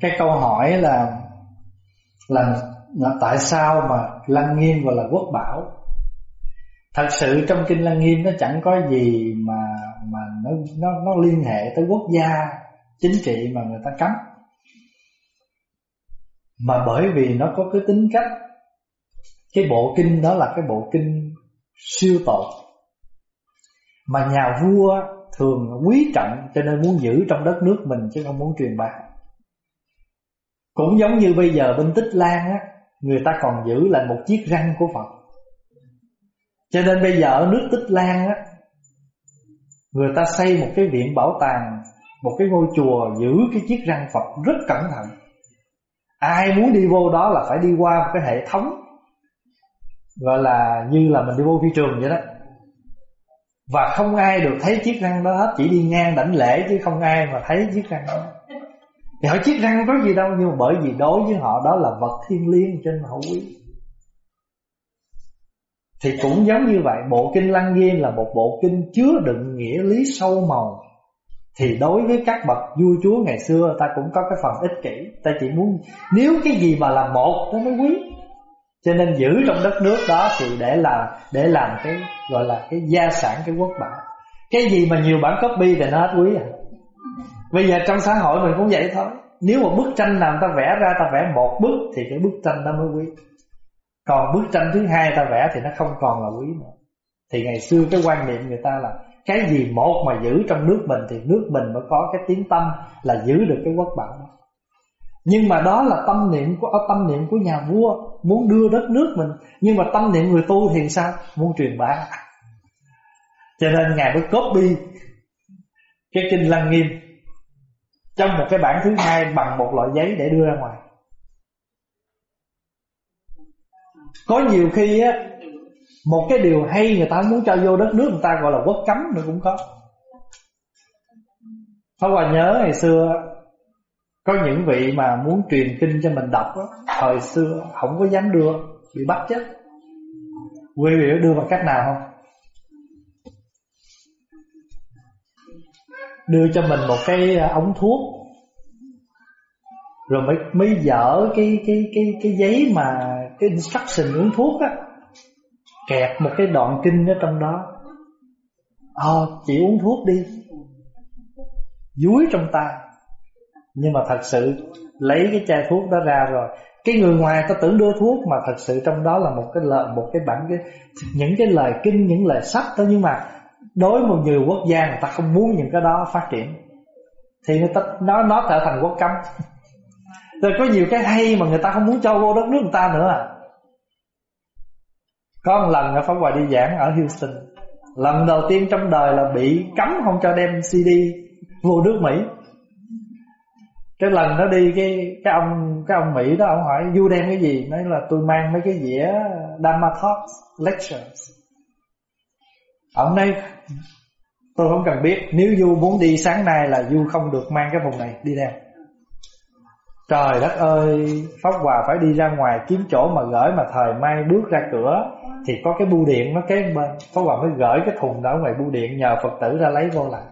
cái câu hỏi là là, là tại sao mà lăng nghiêm gọi là quốc bảo? Thật sự trong kinh lăng nghiêm nó chẳng có gì mà mà nó nó nó liên hệ tới quốc gia chính trị mà người ta cấm. Mà bởi vì nó có cái tính cách cái bộ kinh đó là cái bộ kinh siêu tột. Mà nhà vua thường quý trọng cho nên muốn giữ trong đất nước mình chứ không muốn truyền bá cũng giống như bây giờ bên Tích Lan á, người ta còn giữ lại một chiếc răng của Phật. Cho nên bây giờ ở nước Tích Lan á, người ta xây một cái viện bảo tàng, một cái ngôi chùa giữ cái chiếc răng Phật rất cẩn thận. Ai muốn đi vô đó là phải đi qua một cái hệ thống, gọi là như là mình đi vô phi trường vậy đó. Và không ai được thấy chiếc răng đó hết, chỉ đi ngang đảnh lễ chứ không ai mà thấy chiếc răng đó thì họ chiếc răng có gì đâu, nhưng mà bởi vì đối với họ đó là vật thiêng liêng trên họ quý. Thì cũng giống như vậy, bộ kinh lăng nghiêm là một bộ kinh chứa đựng nghĩa lý sâu màu. Thì đối với các bậc vua chúa ngày xưa, ta cũng có cái phần ích kỷ. Ta chỉ muốn, nếu cái gì mà là một, nó mới quý. Cho nên giữ trong đất nước đó thì để làm để làm cái, gọi là cái gia sản, cái quốc bảo. Cái gì mà nhiều bản copy thì nó hết quý à? Bây giờ trong xã hội mình cũng vậy thôi. Nếu một bức tranh nào ta vẽ ra, ta vẽ một bức thì cái bức tranh đó mới quý. Còn bức tranh thứ hai ta vẽ thì nó không còn là quý nữa. Thì ngày xưa cái quan niệm người ta là cái gì một mà giữ trong nước mình thì nước mình mới có cái tiếng tâm là giữ được cái quốc bảo đó. Nhưng mà đó là tâm niệm của, tâm niệm của nhà vua muốn đưa đất nước mình. Nhưng mà tâm niệm người tu thì sao? Muốn truyền bá. Cho nên ngài mới copy cái kinh lăng nghiêm trong một cái bản thứ hai bằng một loại giấy để đưa ra ngoài. Có nhiều khi á một cái điều hay người ta muốn cho vô đất nước người ta gọi là quốc cấm nữa cũng có. Pháp Hòa nhớ ngày xưa Có những vị mà muốn truyền kinh cho mình đọc á, Thời xưa không có dám đưa Bị bắt chết. Quý vị đưa bằng cách nào không? Đưa cho mình một cái ờ, ống thuốc. Rồi mới mới dở cái cái cái cái giấy mà Cái instruction uống thuốc á. Kẹp một cái đoạn kinh ở trong đó. Ờ chị uống thuốc đi. Dúi trong tay. Nhưng mà thật sự Lấy cái chai thuốc đó ra rồi. Cái người ngoài ta tưởng đưa thuốc Mà thật sự trong đó là một cái lời Một cái bản cái, Những cái lời kinh, những lời sách đó Nhưng mà đối một nhiều quốc gia Người ta không muốn những cái đó phát triển Thì nó nó, nó trở thành quốc cấm. Rồi có nhiều cái hay Mà người ta không muốn cho vô đất nước người ta nữa à. Có một lần ở Pháp Hòa đi giảng ở Houston Lần đầu tiên trong đời là bị cấm không cho đem CD vô nước Mỹ. Cái lần nó đi cái cái ông cái ông Mỹ đó ông hỏi Du đem cái gì? Nói là tôi mang mấy cái dĩa Dhamma Talks Lectures. Ông nói Tôi không cần biết. Nếu Du muốn đi sáng nay là Du không được mang cái vùng này đi theo. Trời đất ơi, Pháp Hòa phải đi ra ngoài kiếm chỗ mà gửi Mà thời mai bước ra cửa Thì có cái bưu điện nó kế bên. Pháp Hòa mới gửi cái thùng đó ngoài bưu điện Nhờ Phật tử ra lấy vô lại.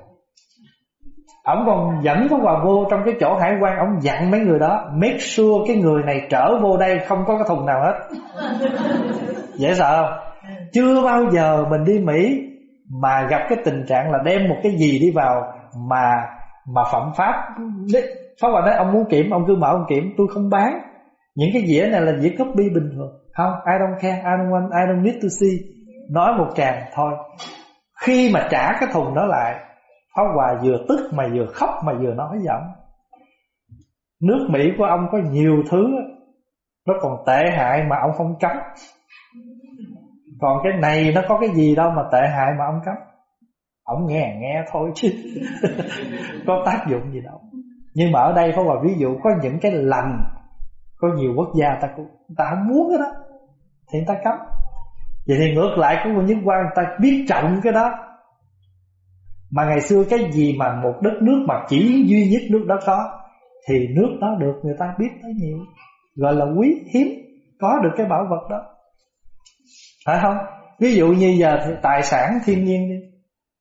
Ổng còn dẫn Pháp Hòa vô Trong cái chỗ hải quan ổng dặn mấy người đó, Make sure cái người này trở vô đây Không có cái thùng nào hết. Dễ sợ không? Chưa bao giờ mình đi Mỹ mà gặp cái tình trạng là đem một cái gì đi vào Mà mà phạm pháp Pháp Hòa nói, ông muốn kiểm, Ông cứ mở, ông kiểm, Tôi không bán. Những cái dĩa này là dĩa copy bình thường. Không, I don't care, I don't want, I don't need to see. Nói một tràng thôi. Khi mà trả cái thùng đó lại, Pháp Hòa vừa tức mà vừa khóc Mà vừa nói giọng Nước Mỹ của ông có nhiều thứ Nó còn tệ hại mà ông không cấm còn cái này nó có cái gì đâu mà tệ hại mà ông cấm. Ông nghe nghe thôi chứ. Có tác dụng gì đâu. Nhưng mà ở đây có một ví dụ, có những cái lành, có nhiều quốc gia ta cũng ta không muốn cái đó, thì người ta cấm. Vậy thì ngược lại của một những quan ta biết trọng cái đó. Mà ngày xưa cái gì mà một đất nước mà chỉ duy nhất nước đó có, thì nước đó được người ta biết tới nhiều. Gọi là quý hiếm, có được cái bảo vật đó phải không? Ví dụ như giờ thì tài sản thiên nhiên đi.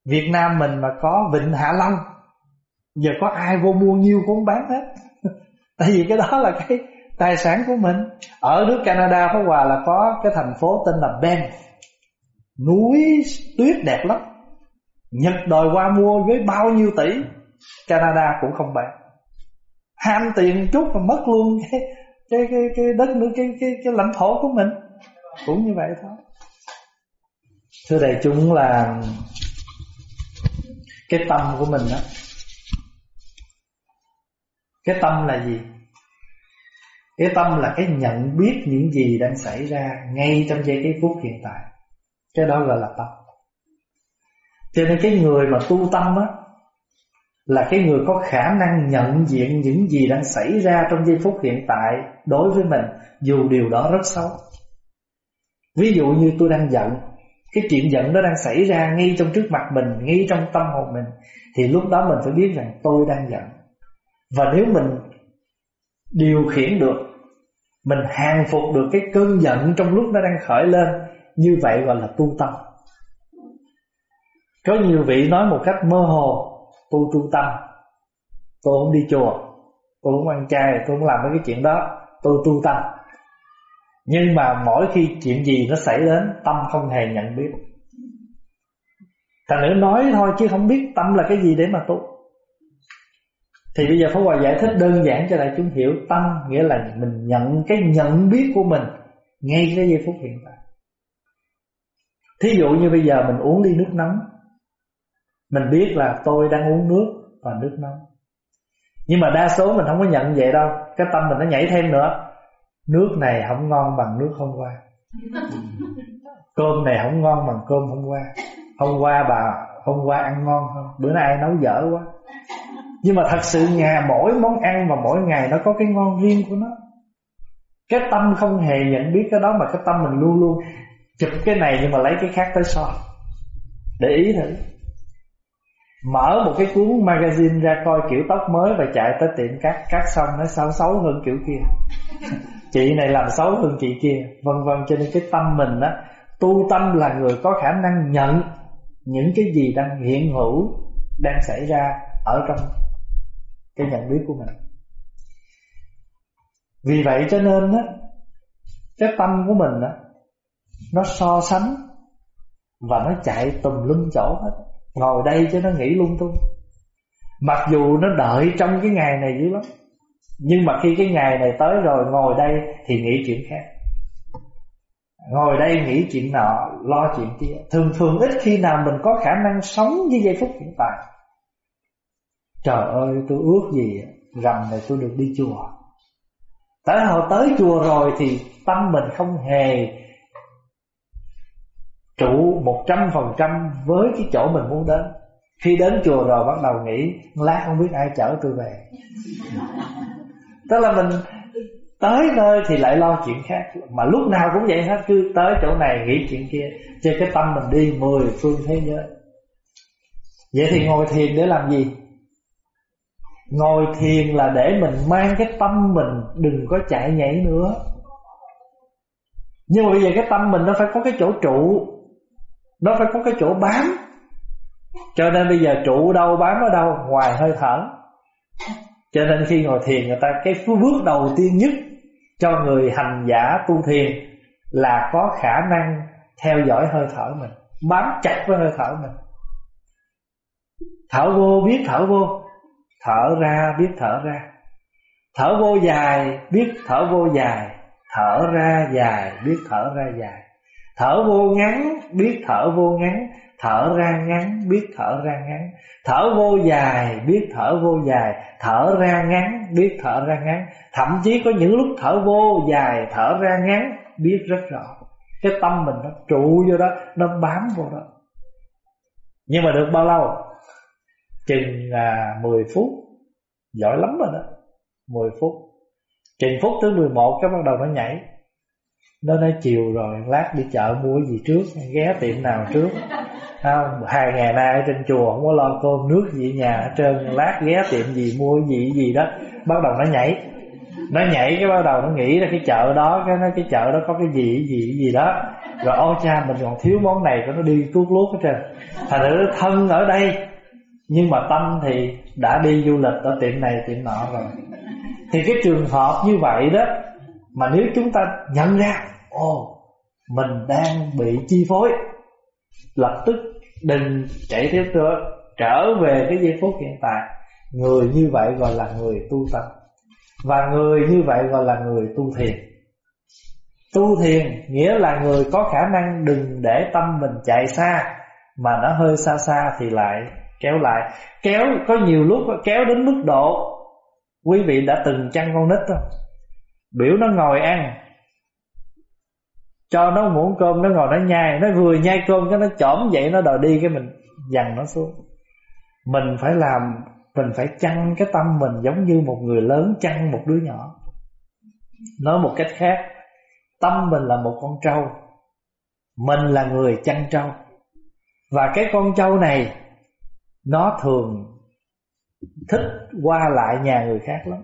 Việt Nam mình mà có Vịnh Hạ Long Giờ có ai vô mua nhiêu cũng bán hết. Tại vì cái đó là cái tài sản của mình. Ở nước Canada Pháp Hòa là có cái thành phố tên là Ben. Núi tuyết đẹp lắm. Nhật đòi qua mua với bao nhiêu tỷ Canada cũng không bán. Ham tiền chút mà mất luôn cái cái cái, cái đất nước cái, cái cái lãnh thổ của mình. Cũng như vậy thôi thưa đại chúng là cái tâm của mình đó cái tâm là gì? Cái tâm là cái nhận biết những gì đang xảy ra ngay trong giây cái phút hiện tại. Cái đó gọi là tâm. Cho nên cái người mà tu tâm á là cái người có khả năng nhận diện những gì đang xảy ra trong giây phút hiện tại đối với mình dù điều đó rất xấu. Ví dụ như tôi đang giận, cái chuyện giận nó đang xảy ra ngay trong trước mặt mình, ngay trong tâm hồn mình thì lúc đó mình phải biết rằng tôi đang giận. Và nếu mình điều khiển được, mình hàng phục được cái cơn giận trong lúc nó đang khởi lên, như vậy gọi là tu tâm. Có nhiều vị nói một cách mơ hồ tu tu tâm tôi không đi chùa tôi không ăn chay tôi không làm mấy cái chuyện đó tôi tu tâm nhưng mà mỗi khi chuyện gì nó xảy đến, tâm không hề nhận biết. Thằng nữ nói thôi chứ không biết tâm là cái gì để mà tu. Thì bây giờ Pháp Hòa giải thích đơn giản cho đại chúng hiểu, Tâm nghĩa là mình nhận cái nhận biết của mình Ngay cái giây phút hiện tại. Thí dụ như bây giờ mình uống ly nước nóng, mình biết là tôi đang uống nước và nước nóng. Nhưng mà đa số mình không có nhận vậy đâu, Cái tâm mình nó nhảy thêm nữa. Nước này không ngon bằng nước hôm qua. Cơm này không ngon bằng cơm hôm qua. Hôm qua bà, hôm qua ăn ngon không? Bữa nay nấu dở quá. Nhưng mà thật sự nhà, mỗi món ăn và mỗi ngày nó có cái ngon riêng của nó. Cái tâm không hề nhận biết cái đó Mà cái tâm mình luôn luôn chụp cái này nhưng mà lấy cái khác tới so. Để ý thử. Mở một cái cuốn magazine ra coi kiểu tóc mới Và chạy tới tiệm cắt Cắt xong nó xấu xấu hơn kiểu kia. Chị này làm xấu hơn chị kia Vân vân. Cho nên cái tâm mình á Tu tâm là người có khả năng nhận Những cái gì đang hiện hữu Đang xảy ra Ở trong cái nhận biết của mình. Vì vậy cho nên á Cái tâm của mình á Nó so sánh Và nó chạy tùm lum chỗ hết Ngồi đây cho nó nghĩ lung tung. Mặc dù nó đợi trong cái ngày này dữ lắm, Nhưng mà khi cái ngày này tới rồi, Ngồi đây thì nghĩ chuyện khác. Ngồi đây nghĩ chuyện nọ, Lo chuyện kia. Thường thường ít khi nào mình có khả năng sống Như giây phút hiện tại. Trời ơi, tôi ước gì Rằm này tôi được đi chùa. Tới hồi tới chùa rồi Thì tâm mình không hề trụ một trăm phần trăm với cái chỗ mình muốn đến. Khi đến chùa rồi bắt đầu nghĩ, lát không biết ai chở tôi về. Tức là mình tới nơi thì lại lo chuyện khác, mà lúc nào cũng vậy hết, cứ tới chỗ này nghĩ chuyện kia, cho cái tâm mình đi mười phương thế giới. Vậy thì ngồi thiền để làm gì? Ngồi thiền là để mình mang cái tâm mình đừng có chạy nhảy nữa. Nhưng mà bây giờ cái tâm mình nó phải có cái chỗ trụ nó phải có cái chỗ bám. Cho nên bây giờ trụ đâu bám ở đâu, Ngoài hơi thở. Cho nên khi ngồi thiền, người ta, Cái bước đầu tiên nhất Cho người hành giả tu thiền Là có khả năng Theo dõi hơi thở mình, Bám chặt với hơi thở mình. Thở vô biết thở vô, Thở ra biết thở ra. Thở vô dài biết thở vô dài, Thở ra dài biết thở ra dài. Thở vô ngắn, biết thở vô ngắn. Thở ra ngắn, biết thở ra ngắn. Thở vô dài, biết thở vô dài. Thở ra ngắn, biết thở ra ngắn. Thậm chí có những lúc thở vô dài, Thở ra ngắn, biết rất rõ. Cái tâm mình nó trụ vô đó, Nó bám vô đó. Nhưng mà được bao lâu? Chừng là 10 phút. Giỏi lắm rồi đó. 10 phút. Chừng phút thứ 11 cái bắt đầu nó nhảy nó nói, chiều rồi, lát đi chợ mua gì trước, ghé tiệm nào trước. Không, hai ngày nay ở trên chùa không có lo cơm nước gì ở nhà hết trơn, lát ghé tiệm gì mua gì gì đó. Bắt đầu nó nhảy. Nó nhảy cái bắt đầu nó nghĩ ra cái chợ đó, cái nó, cái chợ đó có cái gì gì gì đó. Rồi, ô cha, mình còn thiếu món này nó đi tuốt luốt hết trơn. Thành thử thân ở đây. Nhưng mà tâm thì đã đi du lịch ở tiệm này, tiệm nọ rồi. Thì cái trường hợp như vậy đó mà nếu chúng ta nhận ra, ồ, mình đang bị chi phối, lập tức đừng chạy tiếp nữa trở về cái giây phút hiện tại. Người như vậy gọi là người tu tập, và người như vậy gọi là người tu thiền. Tu thiền nghĩa là người có khả năng đừng để tâm mình chạy xa, Mà nó hơi xa xa thì lại kéo lại. Kéo, có nhiều lúc, kéo đến mức độ Quý vị đã từng chăn con nít không? Biểu nó ngồi ăn. Cho nó muỗng cơm, nó ngồi nó nhai. Nó vừa nhai cơm cái nó chỏm vậy, nó đòi đi cái mình dằn nó xuống. Mình phải làm, Mình phải chăn cái tâm mình giống như một người lớn chăn một đứa nhỏ. Nói một cách khác, Tâm mình là một con trâu, Mình là người chăn trâu. Và cái con trâu này, Nó thường Thích qua lại nhà người khác lắm.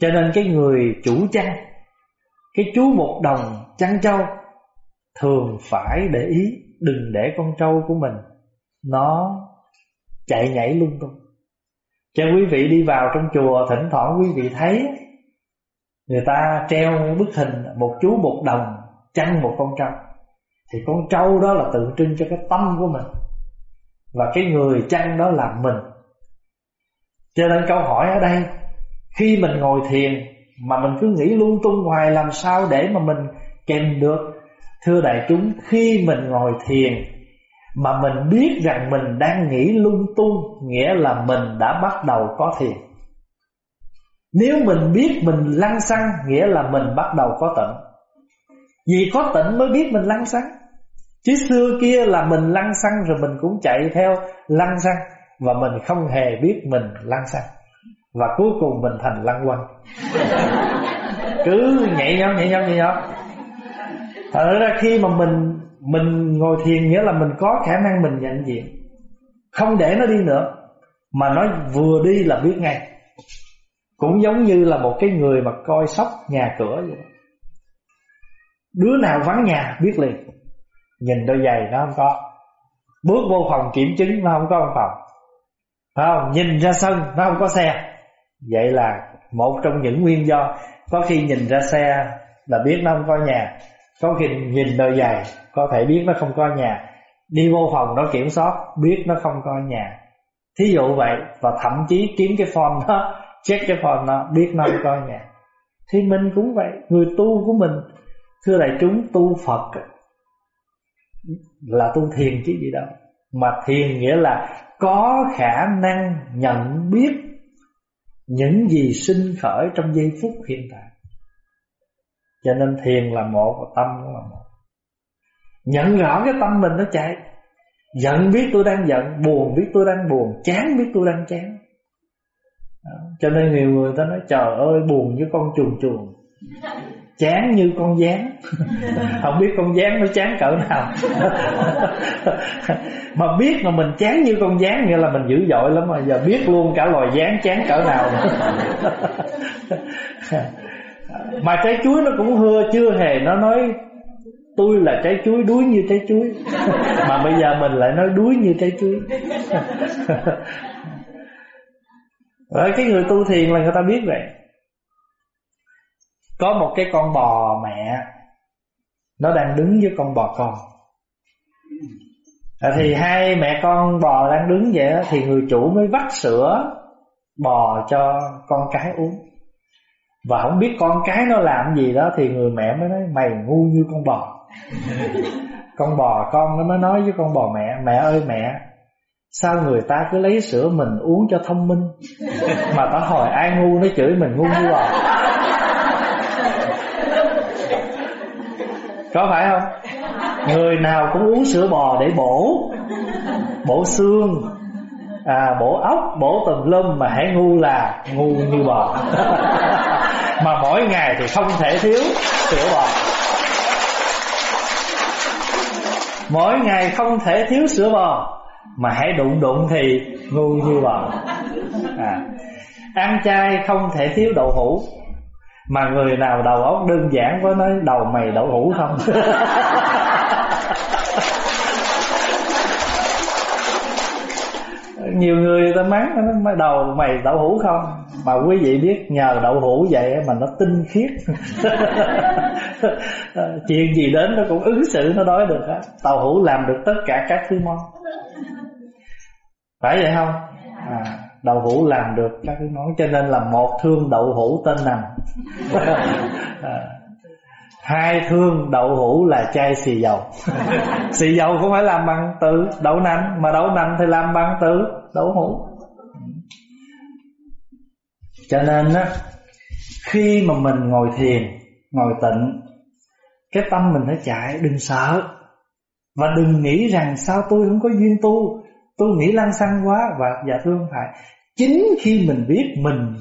Cho nên cái người chủ chăn Cái chú một đồng chăn trâu, Thường phải để ý Đừng để con trâu của mình Nó chạy nhảy lung tung. Cho quý vị đi vào trong chùa, Thỉnh thoảng quý vị thấy, Người ta treo bức hình một chú một đồng chăn một con trâu. Thì con trâu đó là tượng trưng cho cái tâm của mình. Và cái người chăn đó là mình. Cho nên câu hỏi ở đây khi mình ngồi thiền Mà mình cứ nghĩ lung tung hoài, Làm sao để mà mình kèm được? Thưa đại chúng, Khi mình ngồi thiền Mà mình biết rằng mình đang nghĩ lung tung, Nghĩa là mình đã bắt đầu có thiền. Nếu mình biết mình lăng xăng, Nghĩa là mình bắt đầu có tịnh Vì có tịnh mới biết mình lăng xăng. Chứ xưa kia là mình lăng xăng Rồi mình cũng chạy theo lăng xăng Và mình không hề biết mình lăng xăng. Và cuối cùng mình thành lăng quăng. Cứ nhảy nhót nhảy nhót nhảy nhót Thật ra khi mà mình Mình ngồi thiền nghĩa là mình có khả năng mình nhận diện. Không để nó đi nữa Mà nó vừa đi là biết ngay. Cũng giống như là một cái người mà coi sóc nhà cửa vậy Đứa nào vắng nhà biết liền. Nhìn đôi giày nó không có. Bước vô phòng kiểm chứng nó không có trong phòng. Phải không? Nhìn ra sân nó không có xe Vậy là một trong những nguyên do Có khi nhìn ra xe là biết nó không có nhà, Có khi nhìn đôi giày Có thể biết nó không có nhà, Đi vô phòng nó kiểm soát Biết nó không có nhà. Thí dụ vậy, Và thậm chí kiếm cái form đó, check cái form nó biết nó không có nhà. Thì mình cũng vậy, người tu của mình, thưa đại chúng, tu phật là tu thiền chứ gì đâu. Mà thiền nghĩa là có khả năng nhận biết những gì sinh khởi trong giây phút hiện tại. Cho nên thiền là một và tâm cũng là một. Nhận rõ cái tâm mình nó chạy. Giận biết tôi đang giận, buồn biết tôi đang buồn, chán biết tôi đang chán. Cho nên nhiều người ta nói, trời ơi, buồn như con chuồn chuồn chán như con gián. Không biết con gián nó chán cỡ nào. Mà biết mà mình chán như con gián nghĩa là mình dữ dội lắm mà giờ biết luôn cả loài gián chán cỡ nào. Mà trái chuối nó cũng hưa chưa hề. Nó nói tôi là trái chuối đuối như trái chuối. Mà bây giờ mình lại nói đuối như trái chuối. Rồi cái người tu thiền là người ta biết vậy có một cái con bò mẹ Nó đang đứng với con bò con. À, Thì hai mẹ con bò đang đứng vậy Thì người chủ mới vắt sữa Bò cho con cái uống. Và không biết con cái nó làm gì đó Thì người mẹ mới nói Mày ngu như con bò. Con bò con nó mới nói với con bò mẹ Mẹ ơi mẹ Sao người ta cứ lấy sữa mình uống cho thông minh? Mà tao hỏi ai ngu nó chửi mình ngu như bò? Có phải không? Người nào cũng uống sữa bò để bổ. Bổ xương. À, Bổ ốc, bổ tùm lum Mà hãy ngu là ngu như bò. Mà mỗi ngày thì không thể thiếu sữa bò. Mỗi ngày không thể thiếu sữa bò mà hãy đụng đụng thì ngu như bò. À. ăn chay không thể thiếu đậu hũ mà người nào đầu óc đơn giản có nói đầu mày đậu hũ không? Nhiều người ta mắng nó đầu mày đậu hũ không? Mà quý vị biết nhờ đậu hũ vậy mà nó tinh khiết. Chuyện gì đến nó cũng ứng xử nó nói được á tàu hũ làm được tất cả các thứ món. Phải vậy không? À, đậu hũ làm được các thứ món. Cho nên là một thương đậu hũ tên nằm. À, hai thương đậu hũ là chai xì dầu. Xì dầu không phải làm bằng từ đậu nành mà đậu nành thì làm bằng từ đậu hũ. Cho nên á khi mà mình ngồi thiền ngồi tịnh cái tâm mình nó chạy đừng sợ. Và đừng nghĩ rằng sao tôi không có duyên tu tôi nghĩ lăng xăng quá và dạ thưa ông phải chính khi mình biết mình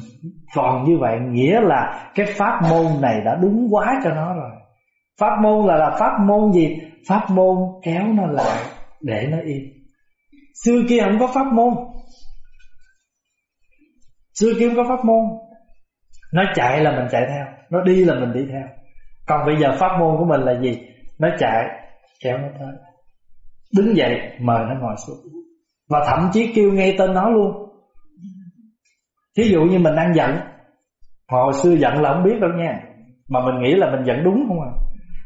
còn như vậy, nghĩa là cái pháp môn này đã đúng quá cho nó rồi. Pháp môn là là pháp môn gì? Pháp môn kéo nó lại để nó yên xưa kia không có pháp môn. Xưa kia không có pháp môn. Nó chạy là mình chạy theo, nó đi là mình đi theo. Còn bây giờ pháp môn của mình là gì? Nó chạy, kéo nó tới. Đứng dậy, mời nó ngồi xuống và thậm chí kêu ngay tên nó luôn. Thí dụ như mình đang giận. Hồi xưa giận là không biết đâu nha. Mà mình nghĩ là mình giận đúng không à?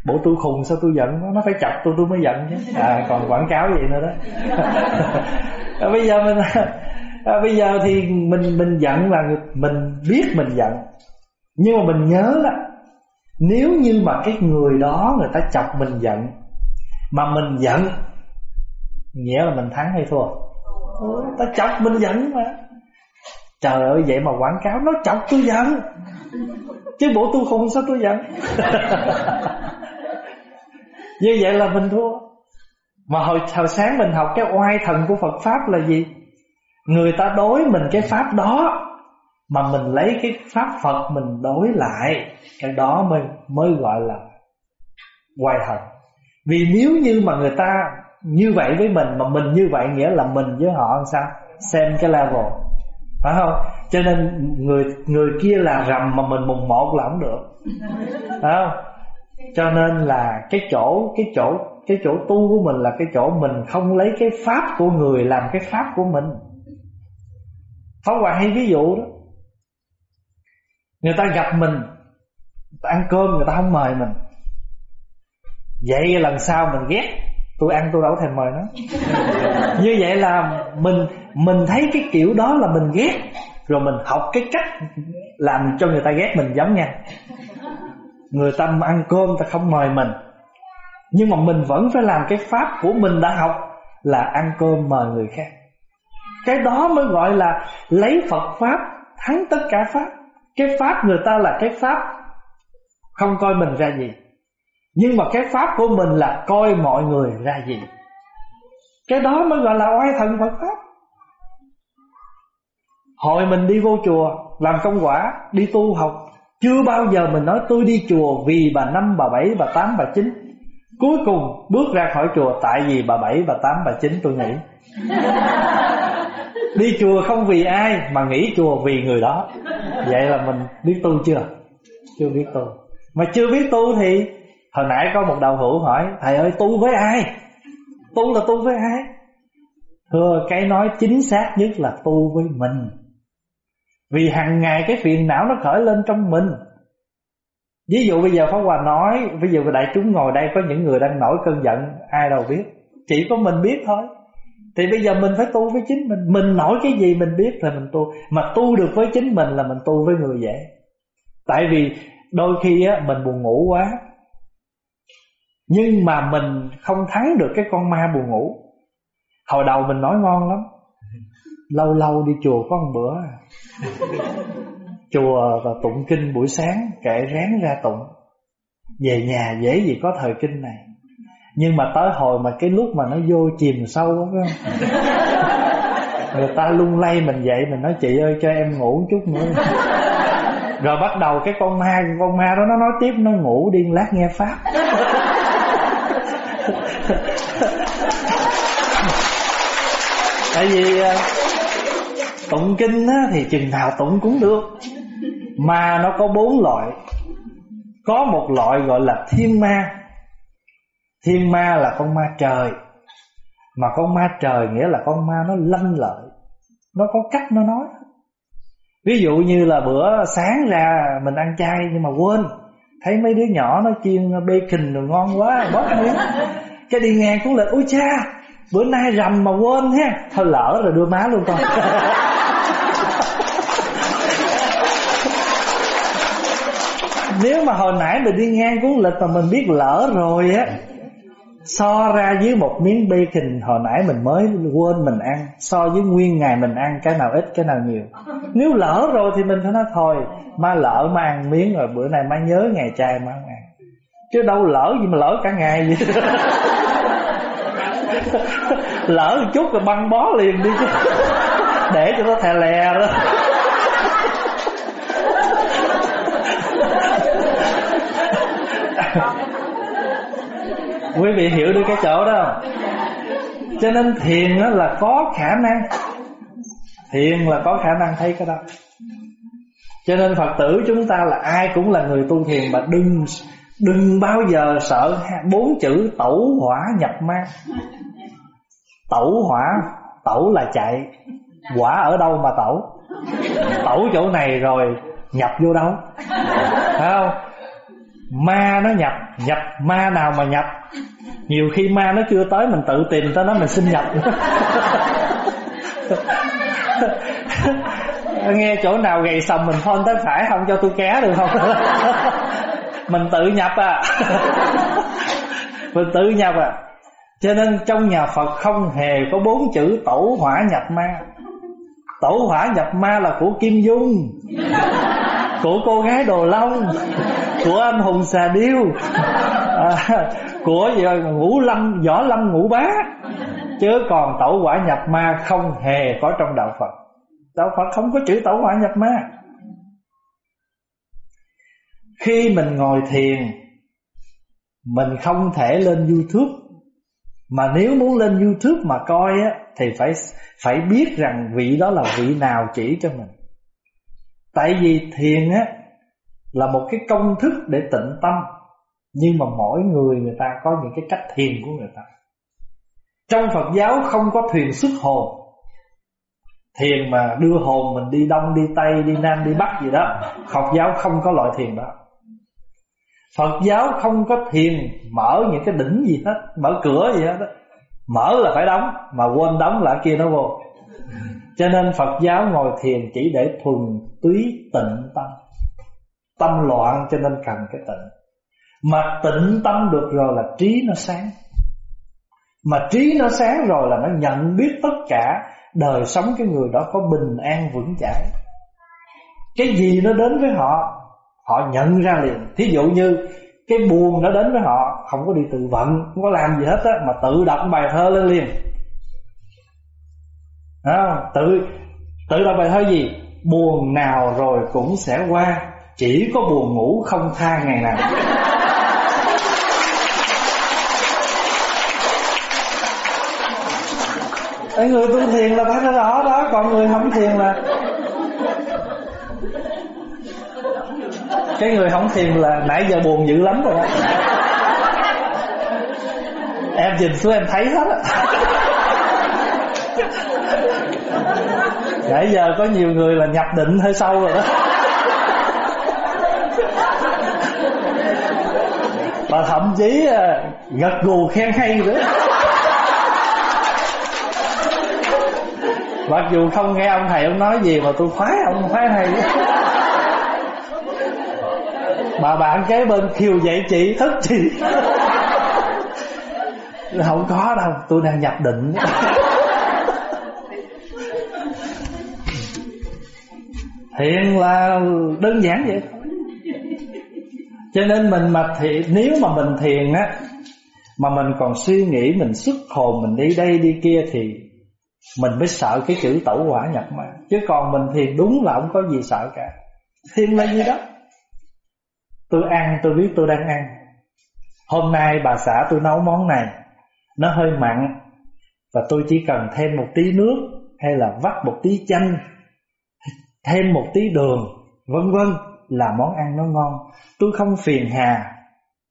Bộ tôi khùng sao tôi giận Nó phải chọc tôi tôi mới giận chứ. À, Còn quảng cáo vậy nữa đó. À, Bây giờ mình à, Bây giờ thì mình mình giận là Mình biết mình giận. Nhưng mà mình nhớ là Nếu như mà cái người đó Người ta chọc mình giận Mà mình giận Nghĩa là mình thắng hay thua? Ta chọc mình giận mà. Trời ơi vậy mà quảng cáo Nó chọc tôi giận. Chứ bộ tôi khùng sao tôi giận? Như vậy là mình thua. Mà hồi, hồi sáng mình học cái oai thần của Phật Pháp là gì? Người ta đối mình cái Pháp đó Mà mình lấy cái Pháp Phật mình đối lại Cái đó mới mới gọi là oai thần. Vì nếu như mà người ta như vậy với mình, Mà mình như vậy nghĩa là mình với họ làm sao? Xem cái level. Phải không? Cho nên người người kia là rầm mà mình mùng một là không được. Phải không? Cho nên là cái chỗ cái chỗ cái chỗ tu của mình là cái chỗ mình không lấy cái pháp của người làm cái pháp của mình. Pháp Hòa hay ví dụ đó. Người ta gặp mình ta Ăn cơm người ta không mời mình. Vậy lần sau mình ghét. Tôi ăn tôi đâu thèm mời nó. Như vậy là Mình mình thấy cái kiểu đó là mình ghét. Rồi mình học cái cách Làm cho người ta ghét mình giống nhau. Người ta ăn cơm ta không mời mình. Nhưng mà mình vẫn phải làm cái pháp của mình đã học Là ăn cơm mời người khác. Cái đó mới gọi là Lấy Phật Pháp, thắng tất cả Pháp. Cái Pháp người ta là cái Pháp Không coi mình ra gì. Nhưng mà cái Pháp của mình là coi mọi người ra gì? Cái đó mới gọi là oai thần Phật Pháp. Hồi mình đi vô chùa Làm công quả Đi tu học Chưa bao giờ mình nói tôi đi chùa Vì bà năm bà bảy bà tám bà chín. Cuối cùng bước ra khỏi chùa Tại vì bà bảy bà tám bà chín tôi nghĩ Đi chùa không vì ai Mà nghĩ chùa vì người đó. Vậy là mình biết tu chưa? Chưa biết tu. Mà chưa biết tu thì Hồi nãy có một đầu hữu hỏi Thầy ơi tu với ai? Tu là tu với ai? Thưa cái nói chính xác nhất là tu với mình. Vì hàng ngày cái phiền não nó khởi lên trong mình. Ví dụ bây giờ Pháp Hòa nói Ví dụ đại chúng ngồi đây có những người đang nổi cơn giận Ai đâu biết. Chỉ có mình biết thôi. Thì bây giờ mình phải tu với chính mình. Mình nổi cái gì mình biết là mình tu. Mà tu được với chính mình là mình tu với người dễ. Tại vì đôi khi á, mình buồn ngủ quá nhưng mà mình không thắng được cái con ma buồn ngủ. Hồi đầu mình nói ngon lắm. Lâu lâu đi chùa có một bữa. Chùa và tụng kinh buổi sáng, Kệ ráng ra tụng. Về nhà dễ gì có thời kinh này. Nhưng mà tới hồi mà cái lúc mà nó vô chìm sâu phải không? Người ta lung lay mình dậy Mình nói, chị ơi, cho em ngủ chút nữa. Rồi bắt đầu cái con ma Con ma đó, nó nói tiếp, Nó ngủ điên lát nghe Pháp. Tại vì à, Tụng kinh á, thì chừng nào tụng cũng được. Mà nó có bốn loại. Có một loại gọi là thiên ma. Thiên ma là con ma trời. Mà con ma trời nghĩa là con ma nó lanh lợi. Nó có cách nó nói. Ví dụ như là bữa sáng ra Mình ăn chay nhưng mà quên. Thấy mấy đứa nhỏ nó chiên bacon rồi ngon quá, Bóp miếng. Cái đi ngang cũng là, Ôi cha, Bữa nay rằm mà quên ha. Thôi lỡ rồi, đưa má luôn con Nếu mà hồi nãy mình đi ngang cuốn lịch mà mình biết lỡ rồi á. So ra với một miếng bacon hồi nãy mình mới quên mình ăn. So với nguyên ngày mình ăn, cái nào ít, cái nào nhiều. Nếu lỡ rồi thì mình phải nói thôi, Má lỡ, má ăn miếng rồi, bữa nay má nhớ ngày trai má ăn. Chứ đâu lỡ gì mà lỡ cả ngày vậy. Lỡ một chút rồi băng bó liền đi chứ. Để cho nó thè lè đó. Quý vị hiểu được cái chỗ đó không? Cho nên thiền đó là có khả năng. Thiền là có khả năng thấy cái đó. Cho nên Phật tử chúng ta là ai cũng là người tu thiền Mà đừng đừng bao giờ sợ bốn chữ tẩu hỏa nhập ma. Tẩu hỏa, Tẩu là chạy. Quả ở đâu mà tẩu? Tẩu chỗ này rồi, nhập vô đâu? Phải không? Ma nó nhập Nhập ma nào mà nhập? Nhiều khi ma nó chưa tới Mình tự tìm, tới nó mình xin nhập. Nghe chỗ nào gầy sòng Mình phone tới phải, không cho tôi ké được không? Mình tự nhập à. Mình tự nhập à. Cho nên trong nhà Phật không hề có bốn chữ tổ hỏa nhập ma. Tổ hỏa nhập ma là của Kim Dung. Của cô gái Đồ Long của anh hùng xà điêu. À, của ngũ lâm võ lâm ngũ bá. Chứ còn tẩu quả nhập ma không hề có trong đạo phật. Đạo phật không có chữ tẩu quả nhập ma. Khi mình ngồi thiền mình không thể lên youtube. Mà nếu muốn lên youtube mà coi á thì phải phải biết rằng vị đó là vị nào chỉ cho mình tại vì thiền á là một cái công thức để tịnh tâm. Nhưng mà mỗi người người ta có những cái cách thiền của người ta. Trong Phật giáo không có thuyền xuất hồn. Thiền mà đưa hồn mình đi đông, đi tây, đi nam, đi bắc gì đó Phật giáo không có loại thiền đó. Phật giáo không có thiền mở những cái đỉnh gì hết Mở cửa gì hết đó. Mở là phải đóng Mà quên đóng là kia nó vô. Cho nên Phật giáo ngồi thiền chỉ để thuần túy tịnh tâm. Tâm loạn cho nên cần cái tịnh. Mà tịnh tâm được rồi là trí nó sáng. Mà trí nó sáng rồi là nó nhận biết tất cả Đời sống cái người đó có bình an vững chãi. Cái gì nó đến với họ Họ nhận ra liền. Thí dụ như cái buồn nó đến với họ, Không có đi tự vận, Không có làm gì hết á, Mà tự đọc bài thơ lên liền à, Tự tự là bài thơ gì? Buồn nào rồi cũng sẽ qua. Chỉ có buồn ngủ không tha ngày nào. Cái người tu thiền là phải rõ đó Còn người không thiền là Cái người không thiền là nãy giờ buồn dữ lắm rồi đó. Em nhìn xuống em thấy hết á. Nãy giờ có nhiều người là nhập định hơi sâu rồi đó. Và thậm chí à, gật gù khen hay nữa. Mặc dù không nghe ông thầy ông nói gì mà tôi khoái ông, khoái hay. Mà bạn kế bên khiêu dậy chị, thức chị. Không có đâu, tôi đang nhập định. Thiện là đơn giản vậy. Cho nên mình mà thiện nếu mà mình thiền á, mà mình còn suy nghĩ mình xuất hồn mình đi đây đi kia thì mình mới sợ cái chữ tẩu hỏa nhập ma chứ còn mình thiền đúng là không có gì sợ cả. Thiền là gì đó. Tôi ăn, tôi biết tôi đang ăn. Hôm nay bà xã tôi nấu món này. Nó hơi mặn và tôi chỉ cần thêm một tí nước hay là vắt một tí chanh thêm một tí đường, vân vân, là món ăn nó ngon. Tôi không phiền hà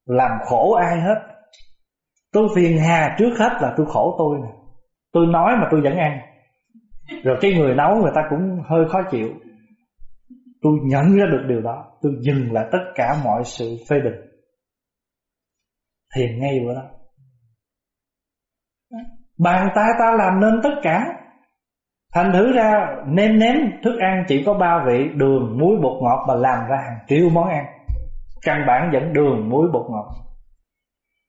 Làm khổ ai hết. Tôi phiền hà trước hết là tôi khổ tôi nè. Tôi nói mà tôi vẫn ăn. Rồi cái người nấu người ta cũng hơi khó chịu. Tôi nhận ra được điều đó. Tôi dừng lại tất cả mọi sự phê bình. Thiền ngay bữa đó bàn tay ta làm nên tất cả thành thử ra, nêm nếm thức ăn chỉ có ba vị, đường, muối, bột ngọt mà làm ra hàng triệu món ăn. Căn bản vẫn đường, muối, bột ngọt.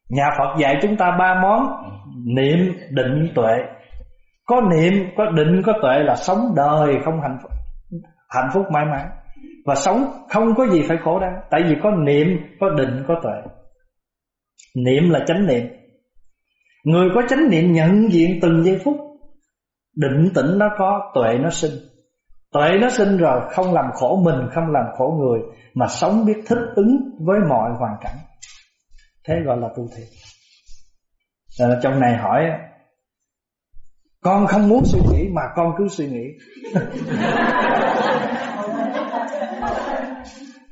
Nhà phật dạy chúng ta ba món, niệm, định, tuệ. Có niệm, có định, có tuệ là sống đời, không hạnh phúc hạnh phúc mãi mãi. Và sống không có gì phải khổ đau, tại vì có niệm, có định, có tuệ. Niệm là chánh niệm. Người có chánh niệm nhận diện từng giây phút định tĩnh nó có, tuệ nó sinh. Tuệ nó sinh rồi, không làm khổ mình, không làm khổ người, mà sống biết thích ứng với mọi hoàn cảnh. Thế gọi là tu thiền. Là trong này hỏi, con không muốn suy nghĩ, mà con cứ suy nghĩ.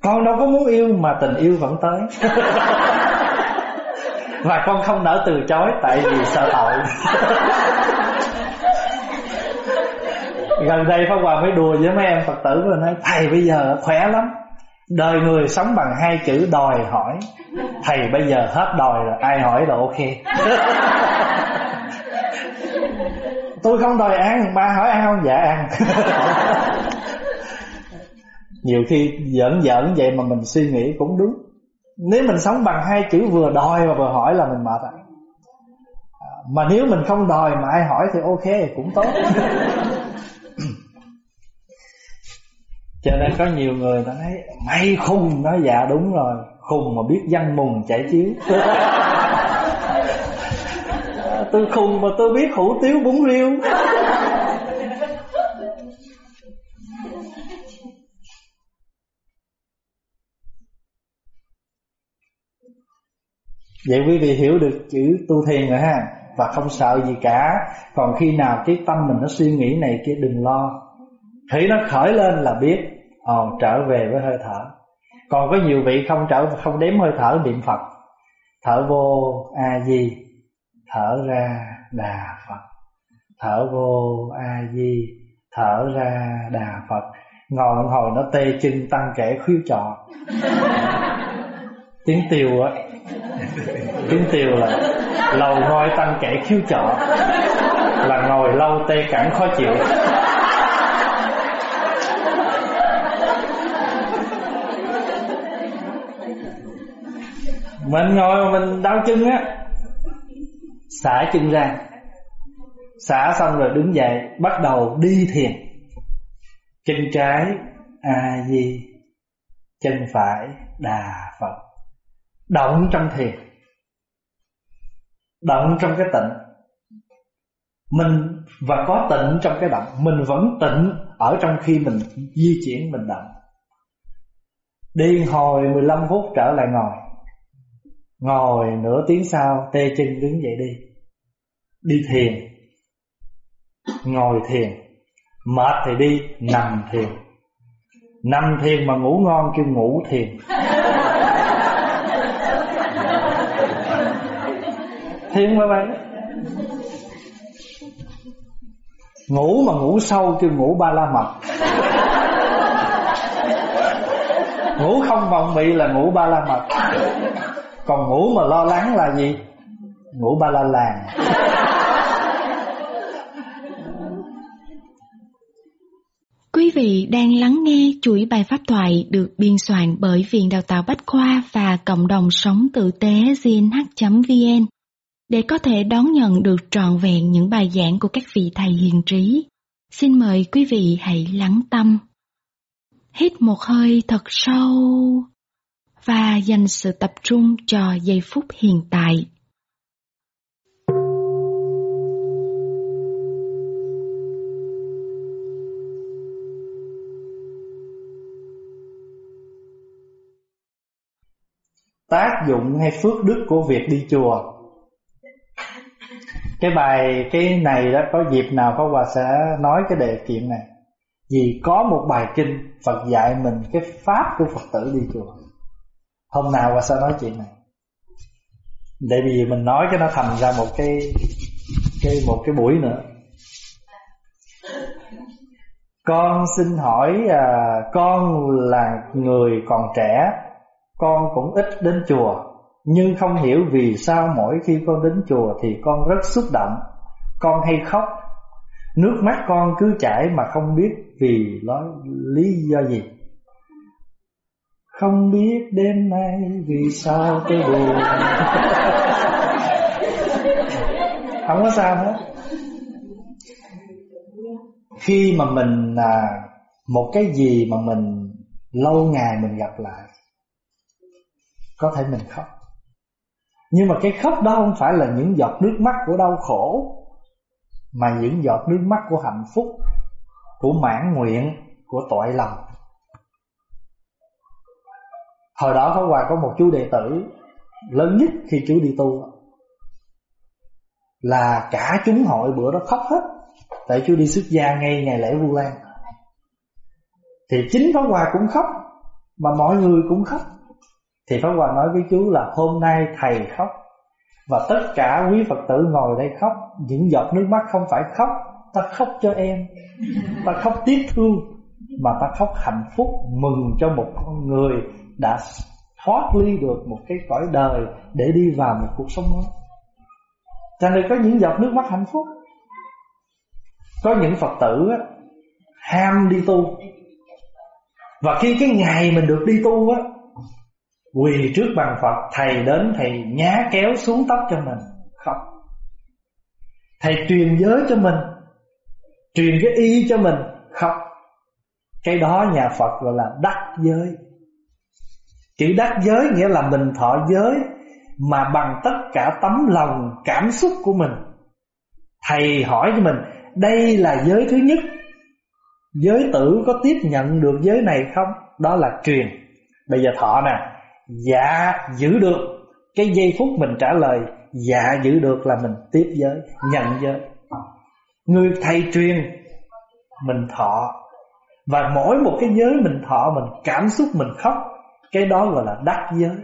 Con đâu có muốn yêu, mà tình yêu vẫn tới. Và con không nỡ từ chối, tại vì sợ tội. gần đây Pháp Hòa mới đùa với mấy em Phật tử rồi nói, thầy, bây giờ khỏe lắm. Đời người sống bằng hai chữ đòi hỏi. Thầy, bây giờ hết đòi rồi, ai hỏi là ok. Tôi không đòi ăn, ba hỏi ăn không? Dạ ăn. Nhiều khi giỡn giỡn vậy mà mình suy nghĩ cũng đúng. Nếu mình sống bằng hai chữ vừa đòi và vừa hỏi là mình mệt à. à mà nếu mình không đòi mà ai hỏi thì ok, cũng tốt. cho nên có nhiều người ta nói mày khùng nói dạ đúng rồi khùng mà biết văn mùng chảy chiếu. Tôi khùng mà tôi biết hủ tiếu bún riêu. Vậy quý vị hiểu được chữ tu thiền rồi ha, Và không sợ gì cả. Còn khi nào cái tâm mình nó suy nghĩ này kia, đừng lo. Khi nó khởi lên là biết. Ồ trở về với hơi thở. Còn có nhiều vị không trở không đếm hơi thở niệm Phật. Thở vô A Di Thở ra Đà Phật. Thở vô A Di Thở ra Đà Phật. Ngồi hồi nó tê chân tăng kể khuyếu trọ Tiếng tiều á. Tiếng tiều là Lầu ngôi tăng kể khiếu trọ Là ngồi lâu tê cẳng khó chịu Mình ngồi mà mình đau chân á. Xả chân ra. Xả xong rồi đứng dậy, Bắt đầu đi thiền. Chân trái A-di Chân phải, Đà Phật. Động trong thiền. Động trong cái tịnh. Mình và có tịnh trong cái động, Mình vẫn tịnh ở trong khi mình di chuyển, mình động. Đi hồi 15 phút trở lại ngồi. Ngồi nửa tiếng sau, tê chân đứng dậy đi. Đi thiền. Ngồi thiền. Mệt thì đi, nằm thiền. Nằm thiền mà ngủ ngon kêu ngủ thiền. Thiền mà vậy Ngủ mà ngủ sâu kêu ngủ ba la mật. Ngủ không vọng bị là ngủ ba la mật. Còn ngủ mà lo lắng là gì Ngủ ba la làng Quý vị đang lắng nghe chuỗi bài pháp thoại được biên soạn bởi Viện Đào tạo Bách Khoa và Cộng đồng Sống Tử tế gnh.vn để có thể đón nhận được trọn vẹn những bài giảng của các vị thầy hiền trí. Xin mời quý vị hãy lắng tâm. Hít một hơi thật sâu và dành sự tập trung cho giây phút hiện tại. tác dụng hay phước đức của việc đi chùa? Cái bài, cái này đó, có dịp nào có Hòa sẽ nói cái đề kiện này. Vì có một bài kinh Phật dạy mình cái pháp của Phật tử đi chùa hôm nào qua sẽ nói chuyện này? Để vì mình nói cái nó thành ra một cái cái một cái buổi nữa. Con xin hỏi à, Con là người còn trẻ Con cũng ít đến chùa Nhưng không hiểu vì sao mỗi khi con đến chùa Thì con rất xúc động. Con hay khóc. Nước mắt con cứ chảy mà không biết vì nói lý do gì. Không biết đêm nay vì sao tôi buồn. Không có sao hết. Khi mà mình à, Một cái gì mà mình Lâu ngày mình gặp lại Có thể mình khóc. Nhưng mà cái khóc đó không phải là những giọt nước mắt của đau khổ mà những giọt nước mắt của hạnh phúc của mãn nguyện của tội lòng hồi đó Pháp Hòa có một chú đệ tử lớn nhất khi chú đi tu là cả chúng hội bữa đó khóc hết, tại chú đi xuất gia ngay ngày lễ Vu Lan. Thì chính Pháp Hòa cũng khóc, mà mọi người cũng khóc. Thì Pháp Hòa nói với chú là, hôm nay thầy khóc, và tất cả quý Phật tử ngồi đây khóc. Những giọt nước mắt không phải khóc, Ta khóc cho em. Ta khóc tiếc thương Mà ta khóc hạnh phúc Mừng cho một con người đã thoát ly được một cái cõi đời Để đi vào một cuộc sống mới. Cho nên có những giọt nước mắt hạnh phúc Có những Phật tử á, Ham đi tu. Và khi cái ngày mình được đi tu á Quỳ trước bàn Phật Thầy đến thầy nhá kéo xuống tóc cho mình. Khóc Thầy truyền giới cho mình Truyền cái y cho mình. Khóc Cái đó nhà Phật gọi là đắc giới. Chữ đắc giới nghĩa là mình thọ giới Mà bằng tất cả tấm lòng, cảm xúc của mình. Thầy hỏi cho mình, Đây là giới thứ nhất. Giới tử có tiếp nhận được giới này không? Đó là truyền. Bây giờ thọ nè Dạ giữ được. Cái giây phút mình trả lời Dạ giữ được là mình tiếp giới, Nhận giới. Người thầy truyền, Mình thọ. Và mỗi một cái giới mình thọ, Mình cảm xúc mình khóc cái đó gọi là đắc giới.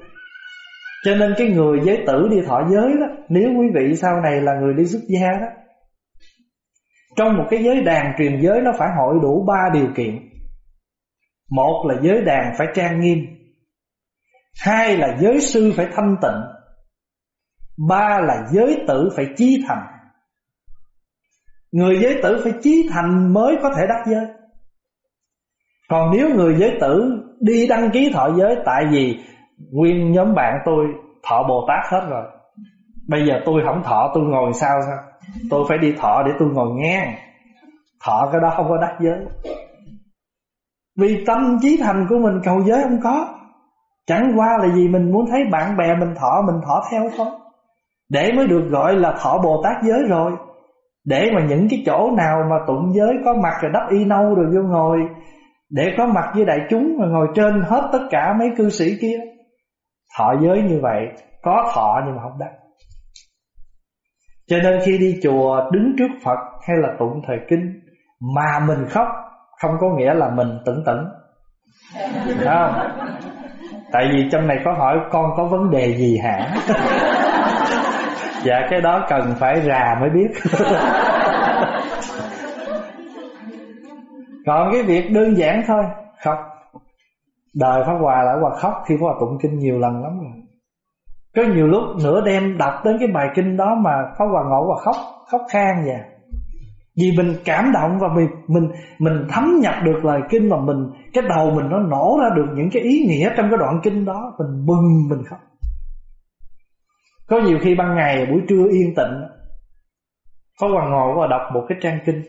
Cho nên cái người giới tử đi thọ giới đó, Nếu quý vị sau này là người đi xuất gia đó, Trong một cái giới đàn truyền giới Nó phải hội đủ ba điều kiện. Một là giới đàn phải trang nghiêm. Hai là giới sư phải thanh tịnh. Ba là giới tử phải chí thành. Người giới tử phải chí thành mới có thể đắc giới. Còn nếu người giới tử đi đăng ký thọ giới, Tại vì nguyên nhóm bạn tôi thọ Bồ Tát hết rồi. Bây giờ tôi không thọ, tôi ngồi sao sao? Tôi phải đi thọ để tôi ngồi ngang Thọ cái đó không có đắc giới. Vì tâm trí thành của mình, cầu giới không có. Chẳng qua là gì mình muốn thấy bạn bè mình thọ Mình thọ theo thôi. Để mới được gọi là thọ Bồ Tát giới rồi. Để mà những cái chỗ nào mà tụng giới có mặt rồi đắp y nâu rồi vô ngồi để có mặt với đại chúng mà ngồi trên hết tất cả mấy cư sĩ kia. Thọ giới như vậy, Có thọ nhưng mà không đắc. Cho nên khi đi chùa, đứng trước Phật hay là tụng thời kinh, Mà mình khóc, Không có nghĩa là mình tỉnh tửng không? Tại vì trong này có hỏi, con có vấn đề gì hả? Dạ cái đó cần phải rà mới biết. Còn cái việc đơn giản thôi. Khóc. Đời Pháp Hòa lại Hòa khóc khi Pháp Hòa tụng kinh nhiều lần lắm rồi. Có nhiều lúc nửa đêm đọc đến cái bài kinh đó mà Pháp Hòa ngộ và khóc Khóc khang vậy. Vì mình cảm động và mình mình mình thấm nhập được lời kinh mà mình, cái đầu mình nó nổ ra được những cái ý nghĩa trong cái đoạn kinh đó, mình mừng mình khóc. Có nhiều khi ban ngày, buổi trưa yên tĩnh, Pháp hoàng ngồi và đọc một cái trang kinh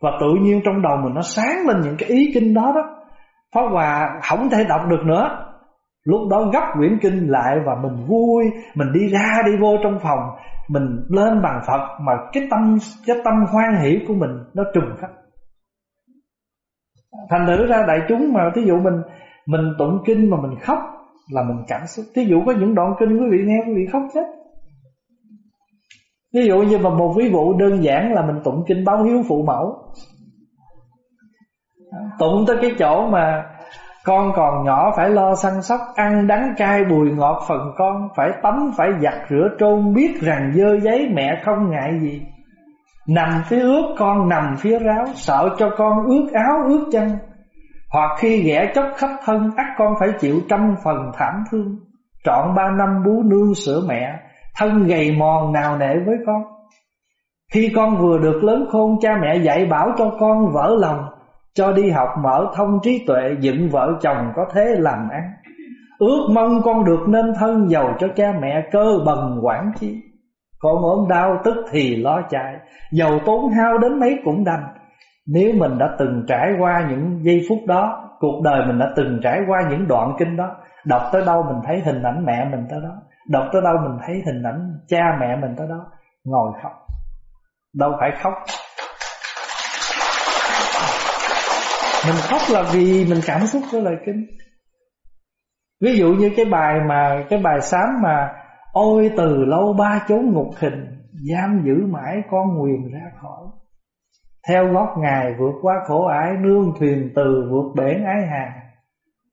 và tự nhiên trong đầu mình nó sáng lên những cái ý kinh đó đó. Pháp Hòa không thể đọc được nữa. Lúc đó gấp quyển kinh lại và mình vui, Mình đi ra đi vô trong phòng, Mình lên bàn Phật Mà cái tâm cái tâm hoan hỷ của mình Nó trùng khắp. Thành nữ ra đại chúng mà Thí dụ mình mình tụng kinh mà mình khóc Là mình cảm xúc. Thí dụ có những đoạn kinh quý vị nghe, quý vị khóc chết. Ví dụ như mà một ví dụ đơn giản là mình tụng kinh báo hiếu phụ mẫu. Tụng tới cái chỗ mà con còn nhỏ phải lo săn sóc, Ăn đắng cay, bùi ngọt phần con, Phải tắm, phải giặt rửa trôn Biết rằng dơ giấy mẹ không ngại gì. Nằm phía ướt, con nằm phía ráo, Sợ cho con ướt áo, ướt chân Hoặc khi ghẻ chốc khắp thân, ắt con phải chịu trăm phần thảm thương. Trọn ba năm bú nương sữa mẹ Thân gầy mòn nào nể với con. Khi con vừa được lớn khôn, Cha mẹ dạy bảo cho con vỡ lòng, Cho đi học mở thông trí tuệ, Dựng vợ chồng có thế làm ăn. Ước mong con được nên thân giàu cho cha mẹ cơ bần quản chi. Con ốm đau tức thì lo chạy, Giàu tốn hao đến mấy cũng đành. Nếu mình đã từng trải qua những giây phút đó, Cuộc đời mình đã từng trải qua những đoạn kinh đó, Đọc tới đâu mình thấy hình ảnh mẹ mình tới đó. Đọc tới đâu mình thấy hình ảnh cha mẹ mình tới đó, Ngồi khóc. Đâu phải khóc. Mình khóc là vì mình cảm xúc với lời kinh Ví dụ như cái bài mà, Cái bài sám mà, Ôi, từ lâu ba chốn ngục hình, Giam giữ mãi con nguyền ra khỏi. Theo gót ngài vượt qua khổ ải, Nương thuyền từ vượt bể ái hà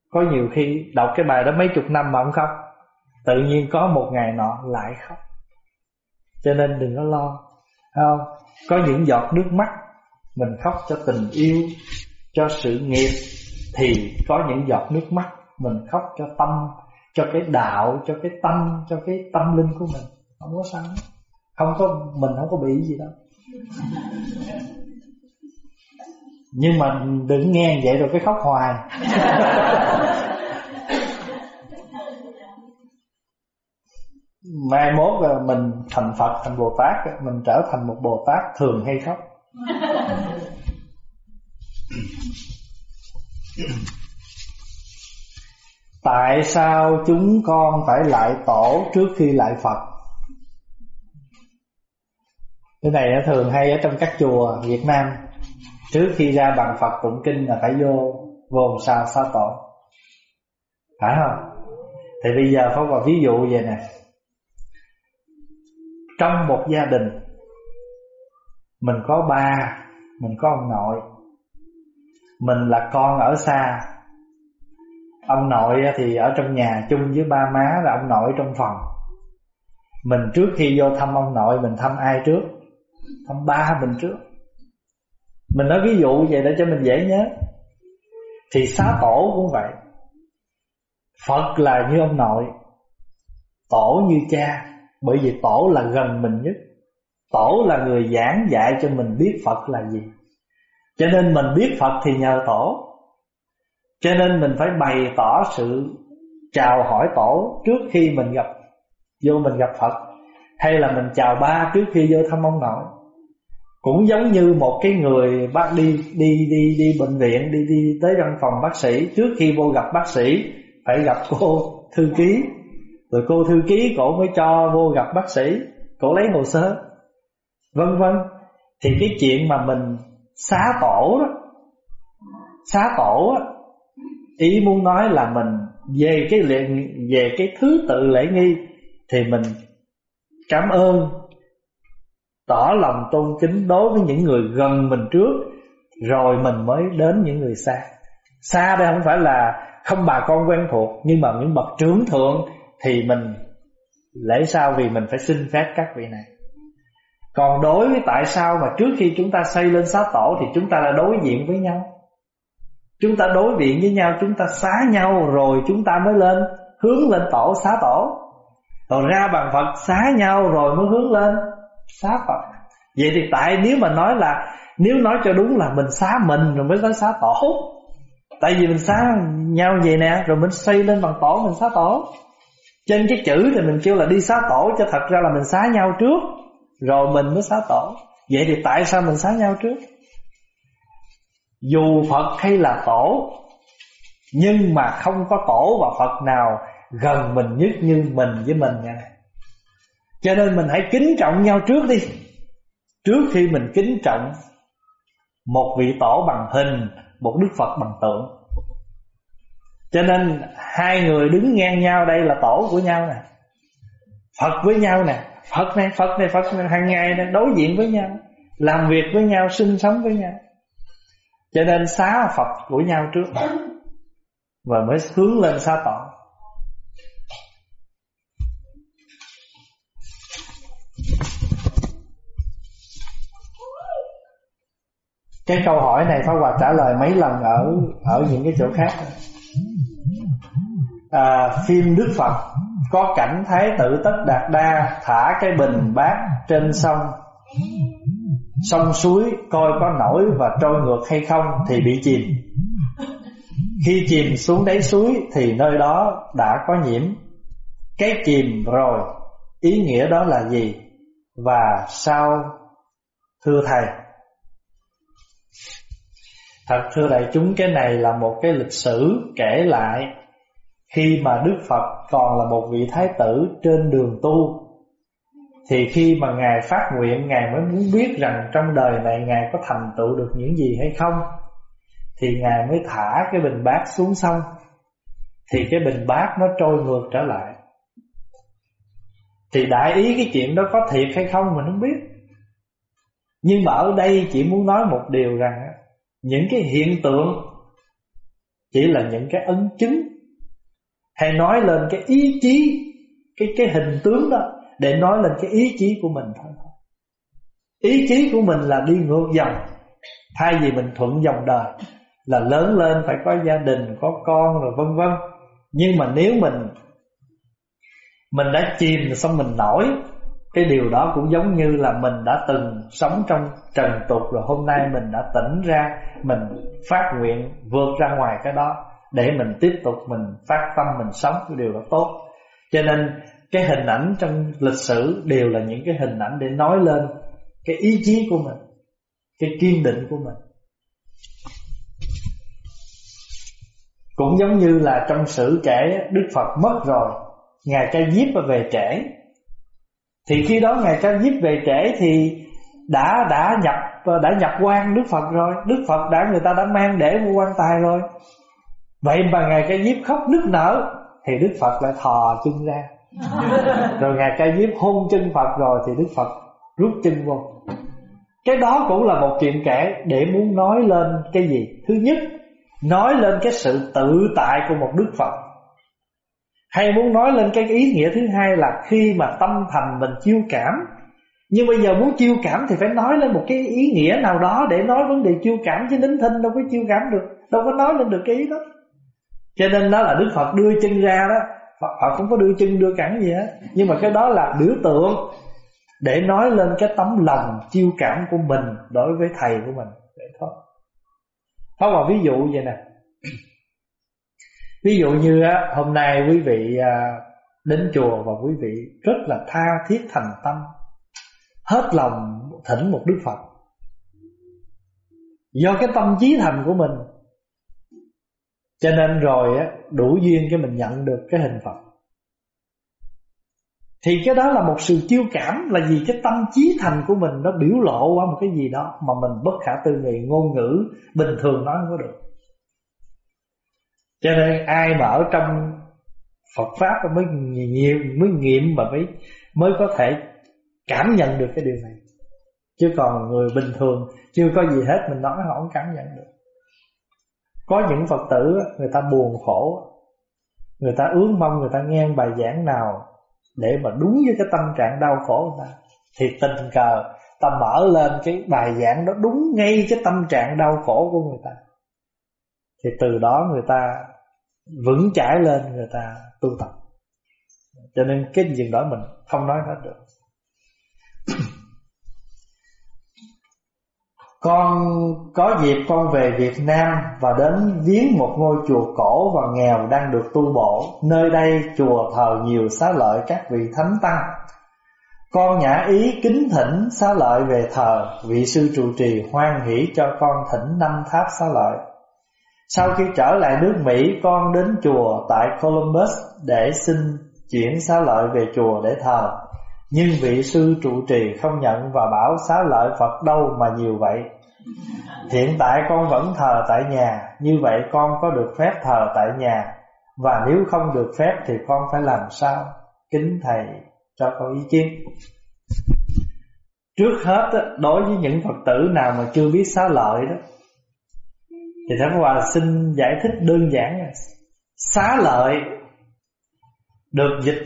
Có nhiều khi đọc cái bài đó mấy chục năm mà không khóc. Tự nhiên có một ngày nọ lại khóc. Cho nên đừng có lo không? Có những giọt nước mắt Mình khóc cho tình yêu Cho sự nghiệp Thì có những giọt nước mắt Mình khóc cho tâm Cho cái đạo, cho cái tâm Cho cái tâm linh của mình. Không có sao Không có, mình không có bị gì đâu. Nhưng mà đừng nghe vậy rồi cái khóc hoài. mai mốt là mình thành Phật thành Bồ Tát mình trở thành một Bồ Tát thường hay khóc Tại sao chúng con phải lại tổ trước khi lại Phật? Cái này nó thường hay ở trong các chùa Việt Nam. Trước khi ra bằng Phật tụng kinh là phải vô Vô sao sao tổ? Phải không? Thì bây giờ có một ví dụ vậy nè trong một gia đình. Mình có ba, mình có ông nội. Mình là con ở xa. Ông nội thì ở trong nhà chung với ba má là ông nội trong phòng. Mình trước khi vô thăm ông nội, mình thăm ai trước? Thăm ba mình trước. Mình nói ví dụ vậy để cho mình dễ nhớ. Thì xá tổ cũng vậy. Phật là như ông nội, tổ như cha bởi vì tổ là gần mình nhất. Tổ là người giảng dạy cho mình biết Phật là gì. Cho nên mình biết Phật thì nhờ tổ. Cho nên mình phải bày tỏ sự chào hỏi tổ Trước khi mình gặp, vô mình gặp Phật. Hay là mình chào ba trước khi vô thăm ông nội. Cũng giống như một cái người bác đi đi đi đi bệnh viện, Đi đi tới văn phòng bác sĩ. Trước khi vô gặp bác sĩ, Phải gặp cô thư ký rồi cô thư ký cổ mới cho vô gặp bác sĩ Cổ lấy hồ sơ. Vân vân. Thì cái chuyện mà mình xá tổ đó Xá tổ á Ý muốn nói là mình Về cái lệ, về cái thứ tự lễ nghi Thì mình cảm ơn Tỏ lòng tôn kính đối với những người gần mình trước Rồi mình mới đến những người xa. Xa đây không phải là không bà con quen thuộc Nhưng mà những bậc trưởng thượng thì mình lễ sao vì mình phải xin phép các vị này. Còn đối với tại sao mà trước khi chúng ta xây lên xá tổ thì chúng ta đã đối diện với nhau? Chúng ta đối diện với nhau, chúng ta xá nhau rồi chúng ta mới lên, hướng lên tổ, xá tổ. Rồi ra bằng Phật, xá nhau rồi mới hướng lên, xá Phật. Vậy thì tại nếu mà nói là, nếu nói cho đúng là mình xá mình rồi mới tới xá tổ. Tại vì mình xá nhau vậy nè, rồi mình xây lên bằng tổ, mình xá tổ trên cái chữ thì mình kêu là đi xá tổ Cho thật ra là mình xá nhau trước, Rồi mình mới xá tổ. Vậy thì tại sao mình xá nhau trước? Dù Phật hay là tổ, Nhưng mà không có tổ và Phật nào Gần mình nhất như mình với mình nha. Cho nên mình hãy kính trọng nhau trước đi. Trước khi mình kính trọng Một vị tổ bằng hình, Một đức Phật bằng tượng cho nên hai người đứng ngang nhau đây là tổ của nhau nè. Phật với nhau nè. Phật này Phật này Phật này. Hàng ngày này đối diện với nhau, Làm việc với nhau, sinh sống với nhau. Cho nên xá Phật của nhau trước Và mới hướng lên xá tổ. Cái câu hỏi này Pháp Hòa trả lời mấy lần ở ở những cái chỗ khác à, phim Đức Phật có cảnh thái tử tất đạt đa thả cái bình bát trên sông. Sông suối coi có nổi và trôi ngược hay không thì bị chìm. Khi chìm xuống đáy suối thì nơi đó đã có nhiễm. Cái chìm rồi ý nghĩa đó là gì? Và sao thưa thầy? Thật thưa đại chúng cái này là một cái lịch sử kể lại khi mà Đức Phật còn là một vị thái tử trên đường tu, Thì khi mà Ngài phát nguyện, Ngài mới muốn biết rằng trong đời này Ngài có thành tựu được những gì hay không, Thì Ngài mới thả cái bình bát xuống sông. Thì cái bình bát nó trôi ngược trở lại. Thì đại ý cái chuyện đó có thiệt hay không mình không biết. Nhưng mà ở đây chỉ muốn nói một điều rằng Những cái hiện tượng Chỉ là những cái ấn chứng hay nói lên cái ý chí, cái cái hình tướng đó, để nói lên cái ý chí của mình thôi. Ý chí của mình là đi ngược dòng. Thay vì mình thuận dòng đời, là lớn lên, phải có gia đình, có con, rồi vân vân. Nhưng mà nếu mình mình đã chìm xong mình nổi, cái điều đó cũng giống như là mình đã từng sống trong trần tục, rồi hôm nay mình đã tỉnh ra, mình phát nguyện vượt ra ngoài cái đó để mình tiếp tục mình phát tâm, mình sống cái điều đó tốt. Cho nên cái hình ảnh trong lịch sử đều là những cái hình ảnh để nói lên cái ý chí của mình, cái kiên định của mình. Cũng giống như là trong sử kể, Đức Phật mất rồi, Ngài Ca Diếp về trễ. Thì khi đó Ngài Ca Diếp về trễ thì đã đã nhập đã nhập quan Đức Phật rồi. Đức Phật đã, người ta đã mang để mua quan tài rồi. Vậy mà Ngài Ca Diếp khóc nức nở Thì Đức Phật lại thò chân ra. Rồi Ngài Ca Diếp hôn chân Phật rồi Thì Đức Phật rút chân vô. Cái đó cũng là một chuyện kể Để muốn nói lên cái gì? Thứ nhất Nói lên cái sự tự tại của một Đức Phật. Hay muốn nói lên cái ý nghĩa thứ hai là Khi mà tâm thành mình chiêu cảm. Nhưng bây giờ muốn chiêu cảm Thì phải nói lên một cái ý nghĩa nào đó Để nói vấn đề chiêu cảm Chứ nín thinh đâu có chiêu cảm được Đâu có nói lên được cái ý đó cho nên đó là Đức Phật đưa chân ra đó. Phật, Phật không có đưa chân đưa cẳng gì hết. Nhưng mà cái đó là biểu tượng Để nói lên cái tấm lòng chiêu cảm của mình Đối với thầy của mình. Để thôi. Pháp Hòa ví dụ vậy nè. Ví dụ như hôm nay quý vị à, đến chùa và quý vị rất là tha thiết thành tâm Hết lòng thỉnh một Đức Phật. Do cái tâm trí thành của mình cho nên rồi á, đủ duyên cái mình nhận được cái hình Phật. Thì cái đó là một sự chiêu cảm, Là vì cái tâm trí thành của mình Nó biểu lộ qua một cái gì đó Mà mình bất khả tư nghị, ngôn ngữ, Bình thường nói không có được. Cho nên ai mà ở trong Phật Pháp mới nhiều mới nghiệm mà mới mới có thể cảm nhận được cái điều này. Chứ còn người bình thường chưa có gì hết, mình nói họ không cảm nhận được có những Phật tử, người ta buồn khổ, Người ta ước mong, người ta nghe bài giảng nào Để mà đúng với cái tâm trạng đau khổ người ta. Thì tình cờ, ta mở lên cái bài giảng đó đúng ngay cái tâm trạng đau khổ của người ta. Thì từ đó người ta vững chãi lên, người ta tu tập. Cho nên cái chuyện đó mình không nói hết được. Con có dịp con về Việt Nam và đến viếng một ngôi chùa cổ và nghèo đang được tu bổ. Nơi đây chùa thờ nhiều xá lợi các vị thánh tăng. Con nhã ý kính thỉnh xá lợi về thờ, vị sư trụ trì hoan hỷ cho con thỉnh năm tháp xá lợi. Sau khi trở lại nước Mỹ, con đến chùa tại Columbus để xin chuyển xá lợi về chùa để thờ. Nhưng vị sư trụ trì không nhận và bảo xá lợi Phật đâu mà nhiều vậy. Hiện tại con vẫn thờ tại nhà, Như vậy con có được phép thờ tại nhà. Và nếu không được phép thì con phải làm sao? Kính Thầy cho con ý kiến. Trước hết đối với những Phật tử nào mà chưa biết xá lợi đó, Thì Thánh Hòa xin giải thích đơn giản. Xá lợi được dịch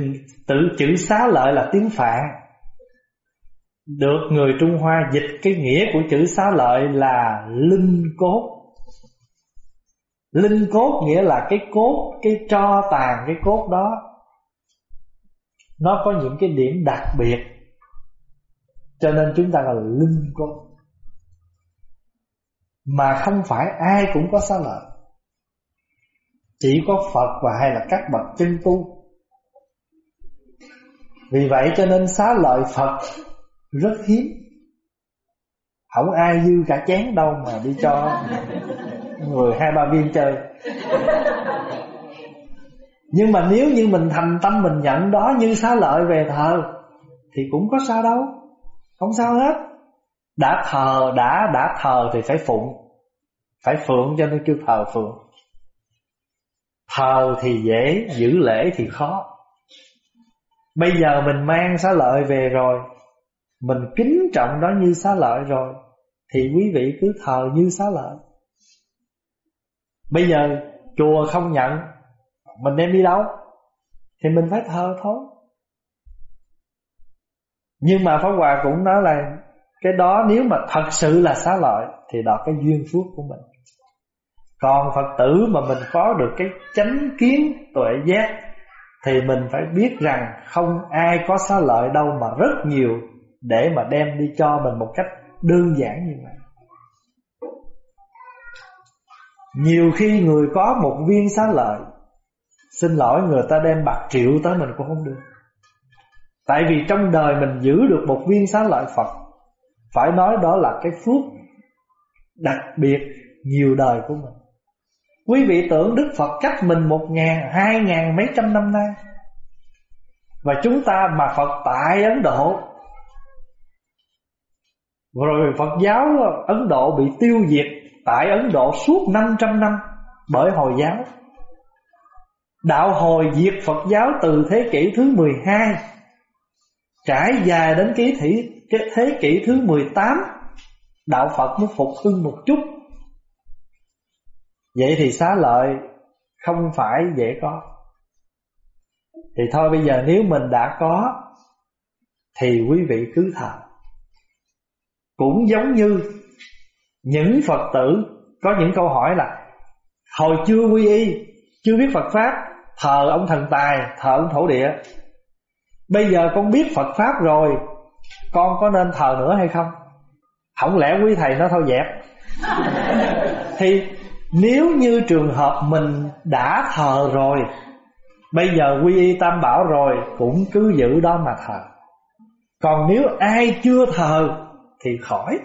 tự chữ xá lợi là tiếng Phạn. Được người Trung Hoa dịch cái nghĩa của chữ xá lợi là linh cốt. Linh cốt nghĩa là cái cốt, cái tro tàn cái cốt đó. Nó có những cái điểm đặc biệt. Cho nên chúng ta gọi là linh cốt. Mà không phải ai cũng có xá lợi. Chỉ có Phật và hay là các bậc chân tu. Vì vậy cho nên xá lợi Phật rất hiếm. Không ai dư cả chén đâu mà đi cho người hai ba viên chơi. Nhưng mà nếu như mình thành tâm mình nhận đó như xá lợi về thờ, thì cũng có sao đâu. Không sao hết. Đã thờ, đã đã thờ thì phải phụng. Phải phượng cho nên kêu thờ phượng. Thờ thì dễ, giữ lễ thì khó bây giờ mình mang xá lợi về rồi, mình kính trọng đó như xá lợi rồi, thì quý vị cứ thờ như xá lợi. Bây giờ chùa không nhận, Mình đem đi đâu? Thì mình phải thờ thôi. Nhưng mà Pháp Hòa cũng nói là Cái đó nếu mà thật sự là xá lợi Thì đó cái duyên phước của mình. Còn Phật tử mà mình có được cái chánh kiến tuệ giác thì mình phải biết rằng Không ai có xá lợi đâu mà rất nhiều Để mà đem đi cho mình một cách đơn giản như vậy. Nhiều khi người có một viên xá lợi, Xin lỗi, người ta đem bạc triệu tới mình cũng không được. Tại vì trong đời mình giữ được một viên xá lợi Phật, Phải nói đó là cái phước đặc biệt nhiều đời của mình. Quý vị tưởng Đức Phật cách mình một ngàn, hai ngàn mấy trăm năm nay Và chúng ta mà Phật tại Ấn Độ Rồi Phật giáo Ấn Độ bị tiêu diệt tại Ấn Độ suốt 500 năm bởi Hồi giáo. Đạo hồi diệt Phật giáo từ thế kỷ thứ 12 trải dài đến ký thị cái thế kỷ thứ 18 đạo Phật mới phục hưng một chút. Vậy thì xá lợi không phải dễ có. Thì thôi, bây giờ nếu mình đã có, thì quý vị cứ thờ. Cũng giống như những Phật tử có những câu hỏi là, Hồi chưa quy y, Chưa biết Phật Pháp, Thờ ông thần tài, Thờ ông thổ địa Bây giờ con biết Phật Pháp rồi, Con có nên thờ nữa hay không Không lẽ quý thầy nó thôi dẹp Thì nếu như trường hợp mình đã thờ rồi Bây giờ quy y tam bảo rồi Cũng cứ giữ đó mà thờ. Còn nếu ai chưa thờ Thì khỏi.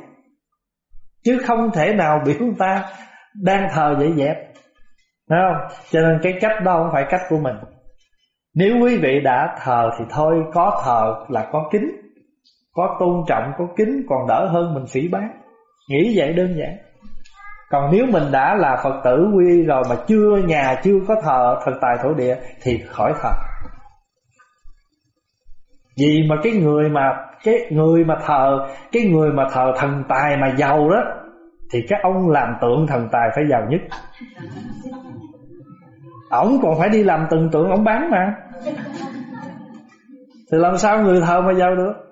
Chứ không thể nào bị chúng ta Đang thờ dễ dẹp. Thấy không? Cho nên cái cách đó không phải cách của mình. Nếu quý vị đã thờ thì thôi Có thờ là có kính. Có tôn trọng, có kính Còn đỡ hơn mình phỉ bán Nghĩ vậy đơn giản. Còn nếu mình đã là Phật tử quy rồi Mà chưa nhà, chưa có thờ, thần tài thổ địa, Thì khỏi thờ. Vì mà cái người mà, cái người mà thờ, cái người mà thờ thần tài mà giàu đó, thì các ông làm tượng thần tài phải giàu nhất. Ổng còn phải đi làm từng tượng ổng bán mà. Thì làm sao người thờ mà giàu được?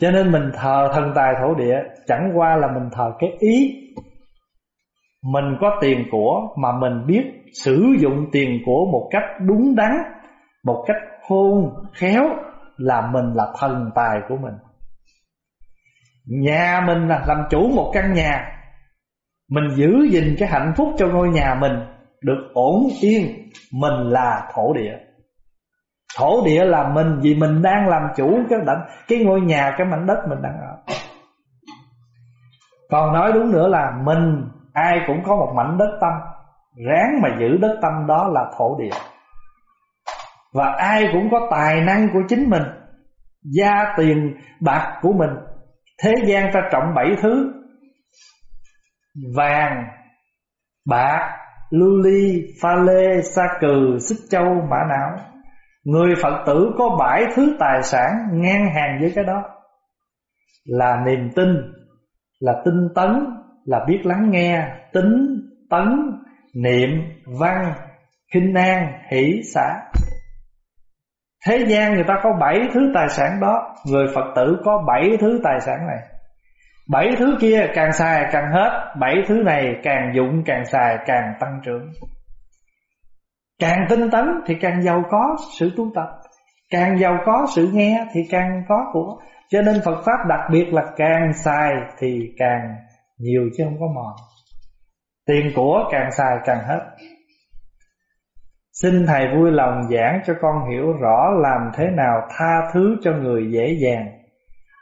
Cho nên mình thờ thần tài thổ địa chẳng qua là mình thờ cái ý. Mình có tiền của mà mình biết sử dụng tiền của một cách đúng đắn, một cách khôn khéo là mình là thần tài của mình. Nhà mình là làm chủ một căn nhà. Mình giữ gìn cái hạnh phúc cho ngôi nhà mình Được ổn yên. Mình là thổ địa. Thổ địa là mình Vì mình đang làm chủ cái đảnh, cái ngôi nhà Cái mảnh đất mình đang ở. Còn nói đúng nữa là Mình ai cũng có một mảnh đất tâm. Ráng mà giữ đất tâm đó là thổ địa. Và ai cũng có tài năng của chính mình Gia tiền bạc của mình. Thế gian ta trọng bảy thứ Vàng Bạc Lưu ly Pha lê Sa cừ Xích châu Mã não. Người Phật tử có bảy thứ tài sản Ngang hàng với cái đó. Là niềm tin, Là tinh tấn, Là biết lắng nghe, Tính Tấn, Niệm, Văn, kinh an, Hỷ, xã. Thế gian người ta có bảy thứ tài sản đó. Người Phật tử có bảy thứ tài sản này. Bảy thứ kia càng xài càng hết, Bảy thứ này càng dụng càng xài càng tăng trưởng. Càng tinh tấn thì càng giàu có sự tu tập. Càng giàu có sự nghe thì càng có của. Cho nên Phật Pháp đặc biệt là càng xài thì càng nhiều chứ không có mòn Tiền của càng xài càng hết. Xin Thầy vui lòng giảng cho con hiểu rõ làm thế nào tha thứ cho người dễ dàng.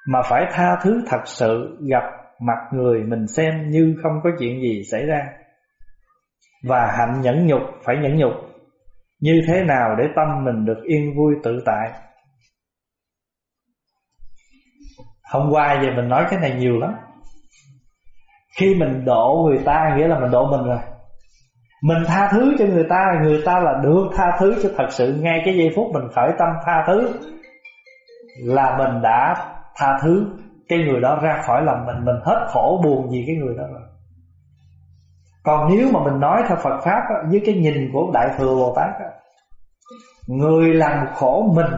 Mà phải tha thứ thật sự, gặp mặt người mình xem như không có chuyện gì xảy ra. Và hạnh nhẫn nhục, phải nhẫn nhục. Như thế nào để tâm mình được yên vui tự tại? Hôm qua giờ mình nói cái này nhiều lắm. Khi mình độ người ta, nghĩa là mình độ mình rồi. Mình tha thứ cho người ta Người ta là được tha thứ cho thật sự. Ngay cái giây phút mình khởi tâm tha thứ Là mình đã tha thứ Cái người đó ra khỏi lòng mình. Mình hết khổ buồn gì cái người đó rồi. Còn nếu mà mình nói theo Phật Pháp á, Với cái nhìn của Đại Thừa Bồ Tát á, Người làm khổ mình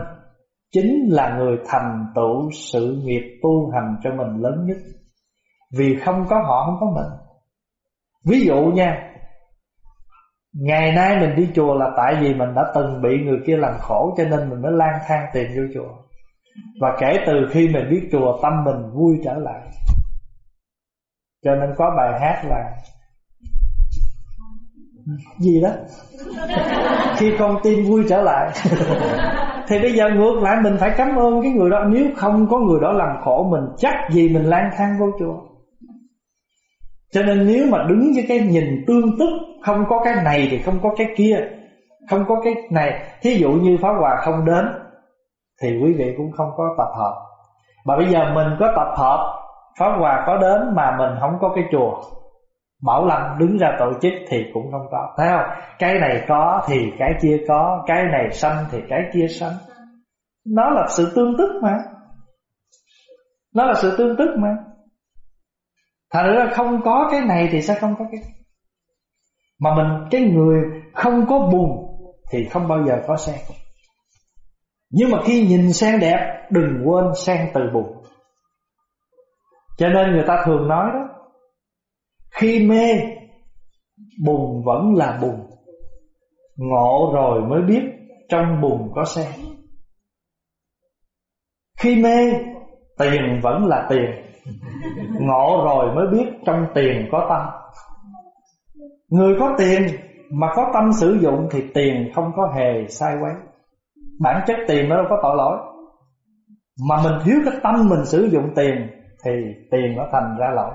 Chính là người thành tựu sự nghiệp tu hành cho mình lớn nhất. Vì không có họ không có mình. Ví dụ nha Ngày nay mình đi chùa là tại vì mình đã từng bị người kia làm khổ Cho nên mình mới lang thang tìm vô chùa. Và kể từ khi mình biết chùa tâm mình vui trở lại. Cho nên có bài hát là gì đó. Khi con tim vui trở lại. Thì bây giờ ngược lại, mình phải cảm ơn cái người đó. Nếu không có người đó làm khổ mình, Chắc gì mình lang thang vô chùa? Cho nên nếu mà đứng với cái nhìn tương tức, không có cái này thì không có cái kia, Không có cái này, Thí dụ như Pháp Hòa không đến, Thì quý vị cũng không có tập hợp. Mà bây giờ mình có tập hợp, Pháp Hòa có đến mà mình không có cái chùa. Bảo Lâm đứng ra tổ chức thì cũng không có. Thấy không? Cái này có thì cái kia có, Cái này xanh thì cái kia xanh Nó là sự tương tức mà. Nó là sự tương tức mà. Thành ra không có cái này thì sẽ không có cái mà mình, cái người không có buồn Thì không bao giờ có sen. Nhưng mà khi nhìn sen đẹp, Đừng quên sen từ buồn. Cho nên người ta thường nói đó khi mê Bùn vẫn là bùn Ngộ rồi mới biết Trong bùn có sen Khi mê Tiền vẫn là tiền Ngộ rồi mới biết Trong tiền có tâm Người có tiền mà có tâm sử dụng thì tiền không có hề sai quấy. Bản chất tiền nó đâu có tội lỗi. Mà mình thiếu cái tâm mình sử dụng tiền thì tiền nó thành ra lỗi.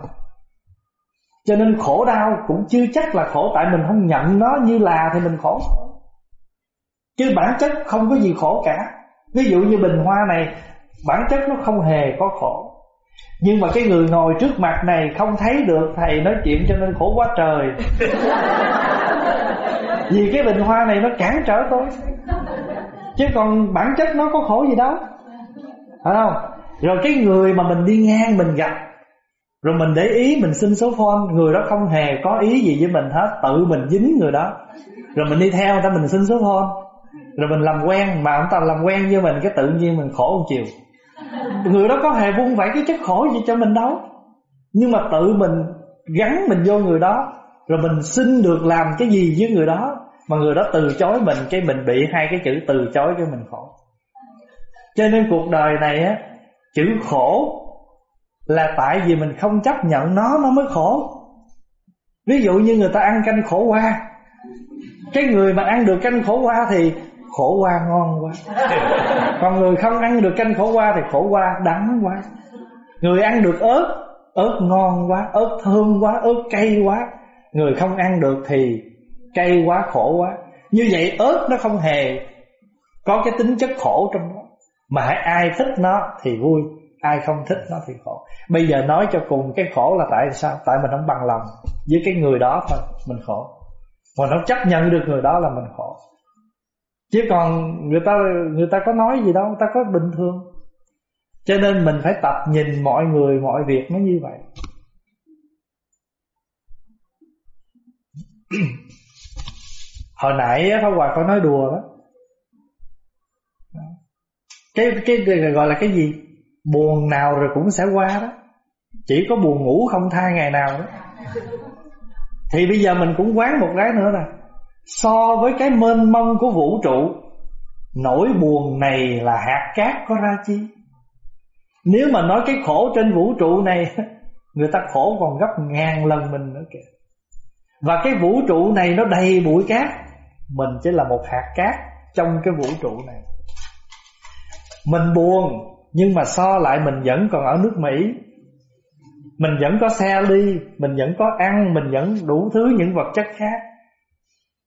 Cho nên khổ đau cũng chưa chắc là khổ tại mình không nhận nó như là thì mình khổ. Chứ bản chất không có gì khổ cả. Ví dụ như bình hoa này bản chất nó không hề có khổ. Nhưng mà cái người ngồi trước mặt này không thấy được thầy nói chuyện cho nên khổ quá trời Vì cái bình hoa này nó cản trở tôi Chứ còn bản chất nó có khổ gì đâu Phải không? Rồi cái người mà mình đi ngang mình gặp rồi mình để ý mình xin số phone, Người đó không hề có ý gì với mình hết, Tự mình dính người đó. Rồi mình đi theo người ta, mình xin số phone. Rồi mình làm quen, Mà ông ta làm quen với mình, Cái tự nhiên mình khổ một chiều. Người đó có hề vung vẩy cái chất khổ gì cho mình đâu. Nhưng mà tự mình gắn mình vô người đó, Rồi mình xin được làm cái gì với người đó, Mà người đó từ chối mình, Cái mình bị hai cái chữ từ chối cho mình khổ. Cho nên cuộc đời này á, Chữ khổ là tại vì mình không chấp nhận nó Nó mới khổ. Ví dụ như người ta ăn canh khổ qua. Cái người mà ăn được canh khổ qua thì khổ qua ngon quá. Còn người không ăn được canh khổ qua thì khổ qua đắng quá. Người ăn được ớt ớt ngon quá ớt thơm quá ớt cay quá. Người không ăn được thì cay quá khổ quá. Như vậy ớt nó không hề có cái tính chất khổ trong đó. Mà hãy ai thích nó thì vui ai không thích nó thì khổ. Bây giờ nói cho cùng, cái khổ là tại sao? Tại mình không bằng lòng với cái người đó thôi, mình khổ. Mà nó chấp nhận được người đó là mình khổ. Chứ còn người ta người ta có nói gì đâu, Người ta có bình thường. Cho nên mình phải tập nhìn mọi người, Mọi việc nó như vậy. Hồi nãy Pháp Hòa có nói đùa đó. Cái cái gọi là cái gì? Buồn nào rồi cũng sẽ qua đó. Chỉ có buồn ngủ không tha ngày nào đó. Thì bây giờ mình cũng quán một cái nữa nè. So với cái mênh mông của vũ trụ, nỗi buồn này là hạt cát có ra chi? Nếu mà nói cái khổ trên vũ trụ này, người ta khổ còn gấp ngàn lần mình nữa kìa. Và cái vũ trụ này nó đầy bụi cát, mình chỉ là một hạt cát trong cái vũ trụ này. Mình buồn nhưng mà so lại mình vẫn còn ở nước Mỹ. Mình vẫn có xe ly Mình vẫn có ăn, Mình vẫn đủ thứ những vật chất khác.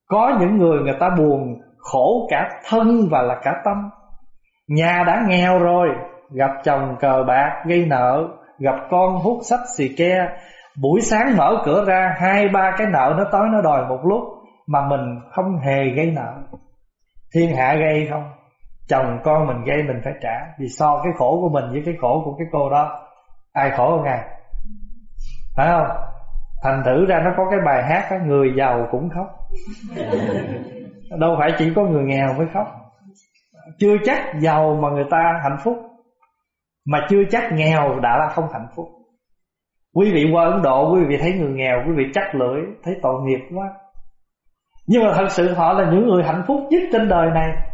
Có những người người ta buồn Khổ cả thân và là cả tâm. Nhà đã nghèo rồi, Gặp chồng cờ bạc, gây nợ, Gặp con hút sách xì ke. Buổi sáng mở cửa ra, Hai, ba cái nợ nó tới, nó đòi một lúc Mà mình không hề gây nợ. Thiên hạ gây không? Chồng con mình gây mình phải trả. Vì so cái khổ của mình với cái khổ của cái cô đó Ai khổ hơn ngài Phải không? Thành thử ra nó có cái bài hát đó, Người giàu cũng khóc. Đâu phải chỉ có người nghèo mới khóc. Chưa chắc giàu mà người ta hạnh phúc. Mà chưa chắc nghèo đã là không hạnh phúc. Quý vị qua Ấn Độ Quý vị thấy người nghèo Quý vị chắc lưỡi Thấy tội nghiệp quá. Nhưng mà thật sự họ là những người hạnh phúc nhất trên đời này.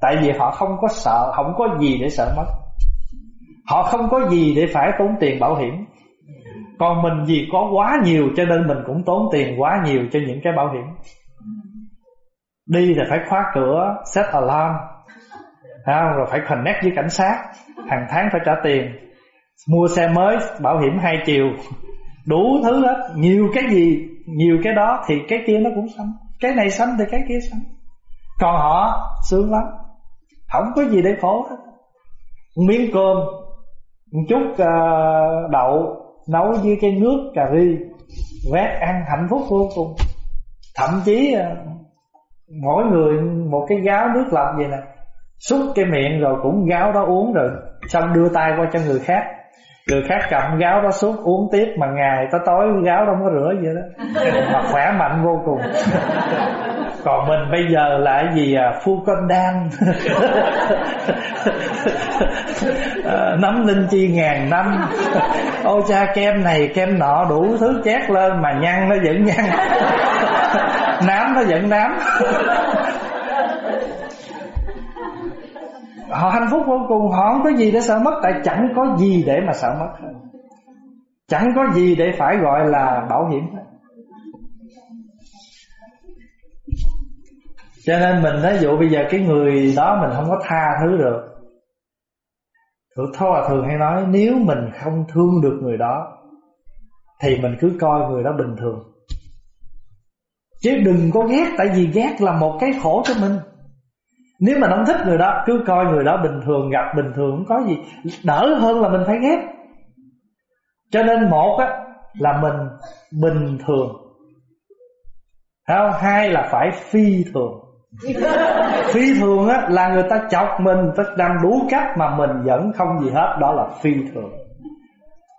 Tại vì họ không có sợ Không có gì để sợ mất. Họ không có gì để phải tốn tiền bảo hiểm. Còn mình vì có quá nhiều Cho nên mình cũng tốn tiền quá nhiều Cho những cái bảo hiểm. Đi thì phải khóa cửa Set alarm? Rồi phải connect với cảnh sát. Hàng tháng phải trả tiền. Mua xe mới bảo hiểm hai chiều. Đủ thứ hết. Nhiều cái gì Nhiều cái đó thì cái kia nó cũng sắm, Cái này sắm thì cái kia sắm. Còn họ sướng lắm không có gì để khổ hết. Miếng cơm một chút uh, đậu nấu với cái nước cà ri vét ăn hạnh phúc vô cùng. Thậm chí ờ, mỗi người một cái gáo nước lọc vậy nè. Xúc cái miệng rồi cũng gáo đó uống rồi xong đưa tay qua cho người khác. Người khác cầm gáo đó xuống uống tiếp mà ngày tới tối gáo đâu có rửa vậy đó. Mà khỏe mạnh vô cùng. còn mình bây giờ là cái gì à? Phu con đan. À, nấm linh chi ngàn năm. Ô cha kem này kem nọ đủ thứ chét lên mà nhăn nó vẫn nhăn. Nám nó vẫn nám. Họ hạnh phúc vô cùng. Họ không có gì để sợ mất tại chẳng có gì để mà sợ mất. Chẳng có gì để phải gọi là bảo hiểm. hết cho nên mình nói dụ bây giờ cái người đó mình không có tha thứ được. Thường thô là thường hay nói, Nếu mình không thương được người đó, Thì mình cứ coi người đó bình thường. Chứ đừng có ghét, Tại vì ghét là một cái khổ cho mình. Nếu mà không thích người đó, Cứ coi người đó bình thường, Gặp bình thường, không có gì. Đỡ hơn là mình phải ghét. Cho nên một á, Là mình bình thường. Không? Hai là phải phi thường phi thường á, là người ta chọc mình tất đang đủ cách mà mình vẫn không gì hết, đó là phi thường.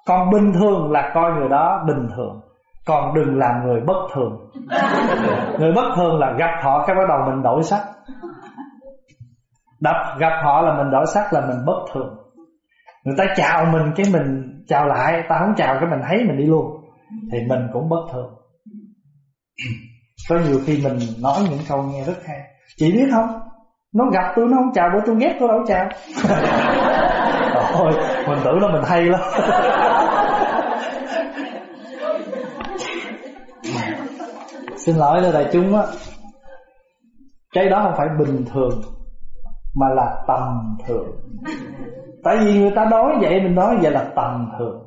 Còn bình thường là coi người đó bình thường, còn đừng làm người bất thường. Người bất thường là gặp họ cái bắt đầu mình đổi sắc. Đập, gặp họ là mình đổi sắc, là mình bất thường. Người ta chào mình cái mình chào lại, ta không chào cái mình, thấy mình đi luôn, thì mình cũng bất thường có nhiều khi mình nói những câu nghe rất hay. Chị biết không? Nó gặp tôi nó không chào bữa tôi ghét tôi đâu chào. Thôi mình tưởng là mình hay lắm. Xin lỗi là đại chúng á. Cái đó không phải bình thường Mà là tầm thường. Tại vì người ta nói vậy Mình nói vậy là tầm thường.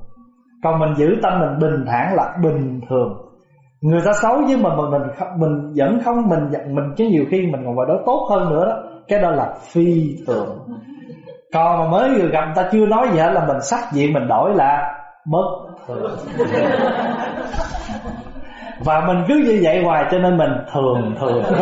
Còn mình giữ tâm mình bình thản là bình thường người ta xấu chứ mà mình mình mình vẫn không mình mình chứ nhiều khi mình còn gọi đó tốt hơn nữa đó. Cái đó là phi thường. Còn mà mới vừa gặp ta chưa nói gì hết là mình sắc diện mình đổi là mất thường. Và mình cứ như vậy hoài cho nên mình thường thường.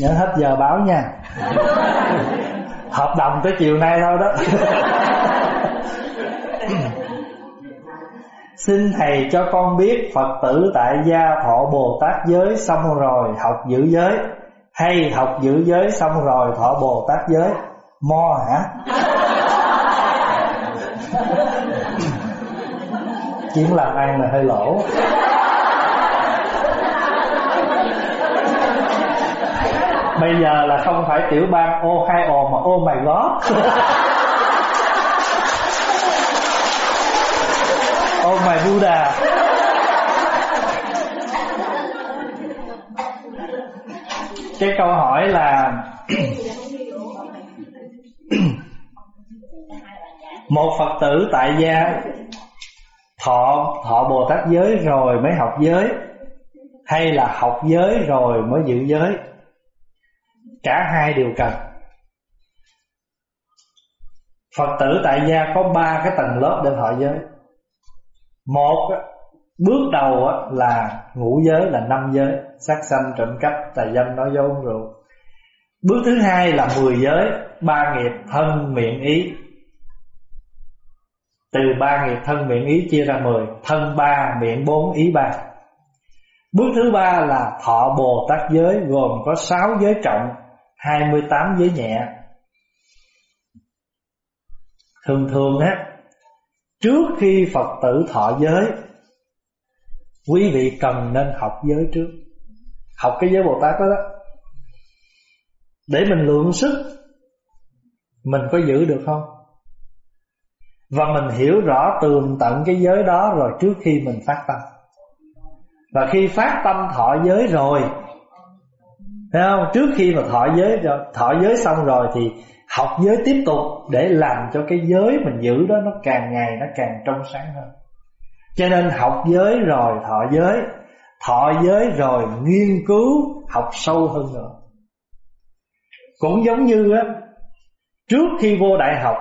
Nhớ hết giờ báo nha hợp đồng tới chiều nay thôi đó. Xin Thầy cho con biết Phật tử tại gia thọ Bồ Tát giới xong rồi học giữ giới. Hay học giữ giới xong rồi thọ Bồ Tát giới. Mo hả? Chuyến làm ăn là hơi lỗ Bây giờ là không phải tiểu bang ô hai ồ mà ô mày god. Oh my Buddha. Cái câu hỏi là Một Phật tử tại gia Thọ thọ Bồ Tát giới rồi mới học giới Hay là học giới rồi mới giữ giới Cả hai đều cần. Phật tử tại gia có ba cái tầng lớp để thọ giới. Một bước đầu là ngũ giới, là năm giới, sát sanh, trộm cắp, tà dâm, nói dối, uống rượu. Bước thứ hai là mười giới, ba nghiệp, thân, miệng, ý. Từ ba nghiệp, thân, miệng, ý chia ra mười, thân, ba, miệng, bốn, ý, ba. Bước thứ ba là thọ bồ tát giới, gồm có sáu giới trọng hai mươi tám giới nhẹ. Thường thường á, Trước khi Phật tử thọ giới, Quý vị cần nên học giới trước. Học cái giới Bồ Tát đó đó. Để mình lượng sức, Mình có giữ được không? Và mình hiểu rõ tường tận cái giới đó Rồi trước khi mình phát tâm. Và khi phát tâm thọ giới rồi Thấy không? Trước khi mà thọ giới rồi, thọ giới xong rồi thì học giới tiếp tục để làm cho cái giới mình giữ đó nó càng ngày nó càng trong sáng hơn. Cho nên học giới rồi thọ giới thọ giới rồi nghiên cứu, học sâu hơn nữa cũng giống như á, trước khi vô đại học,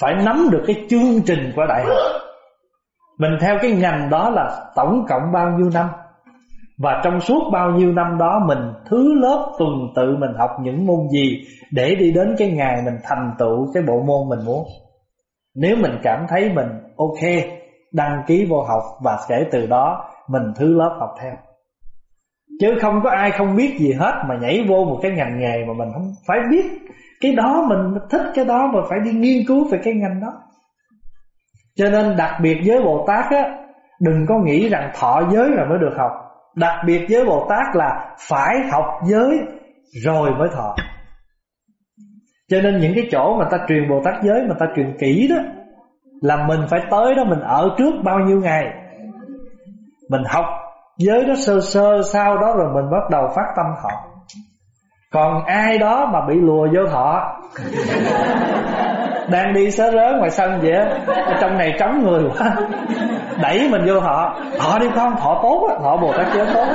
phải nắm được cái chương trình của đại học. Mình theo cái ngành đó là tổng cộng bao nhiêu năm? Và trong suốt bao nhiêu năm đó, mình thứ lớp tuần tự mình học những môn gì Để đi đến cái ngày mình thành tựu cái bộ môn mình muốn. Nếu mình cảm thấy mình ok, Đăng ký vô học và kể từ đó, mình thứ lớp học theo. Chứ không có ai không biết gì hết mà nhảy vô một cái ngành nghề mà mình không phải biết. Cái đó mình thích cái đó mà phải đi nghiên cứu về cái ngành đó. Cho nên đặc biệt với Bồ Tát á, Đừng có nghĩ rằng thọ giới là mới được học. Đặc biệt với Bồ Tát là phải học giới rồi mới thọ. Cho nên những cái chỗ mà ta truyền Bồ Tát giới, mà ta truyền kỹ đó, Là mình phải tới đó mình ở trước bao nhiêu ngày. Mình học giới đó sơ sơ, Sau đó rồi mình bắt đầu phát tâm thọ. Còn ai đó mà bị lùa vô thọ đang đi sớ rớ ngoài sân vậy á, Trong này trống người quá. Đẩy mình vô họ. Họ đi con họ tốt á họ bồ tát giới tốt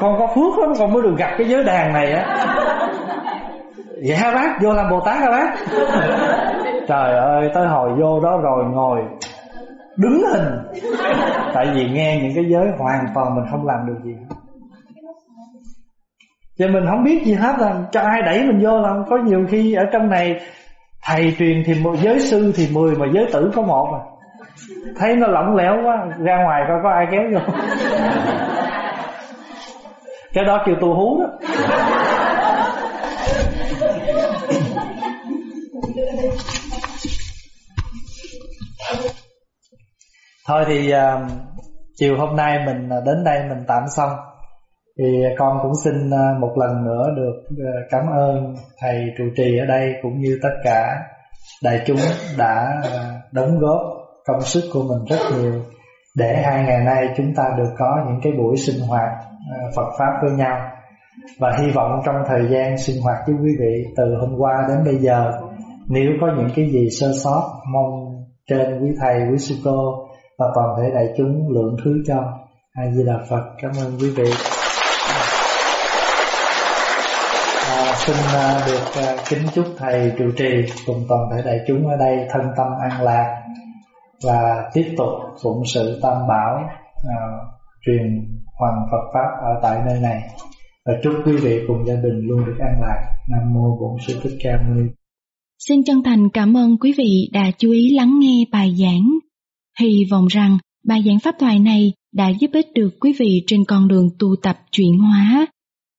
con có phước lắm, con mới được gặp cái giới đàn này á. Vậy hả bác, vô làm bồ tát hả bác. Trời ơi, tới hồi vô đó rồi ngồi đứng hình. Tại vì nghe những cái giới hoàn toàn mình không làm được gì hết. Cho mình không biết gì hết là cho ai đẩy mình vô không có nhiều khi ở trong này thầy truyền thì một giới sư thì 10 mà giới tử có một à. Thấy nó lỏng lẻo quá ra ngoài coi có ai kéo vô. Cái đó kêu tu hú đó. Thôi thì uh, chiều hôm nay mình à, đến đây mình tạm xong thì con cũng xin à, một lần nữa được à, cảm ơn thầy trụ trì ở đây cũng như tất cả đại chúng đã à, đóng góp công sức của mình rất nhiều để hai ngày nay chúng ta được có những cái buổi sinh hoạt Phật pháp với nhau. Và hy vọng trong thời gian sinh hoạt với quý vị từ hôm qua đến bây giờ, nếu có những cái gì sơ sót, mong trên quý thầy, quý sư cô và toàn thể đại chúng lượng thứ cho a di đà phật, cảm ơn quý vị. Xin à, được à, kính chúc thầy trụ trì cùng toàn thể đại chúng ở đây thân tâm an lạc và tiếp tục phụng sự tam bảo à, truyền hoàng Phật pháp ở tại nơi này. Và chúc quý vị cùng gia đình luôn được an lạc. Nam mô bổn sư thích ca mâu ni. Xin chân thành cảm ơn quý vị đã chú ý lắng nghe bài giảng. Hy vọng rằng Bài giảng pháp thoại này đã giúp ích được quý vị trên con đường tu tập chuyển hóa.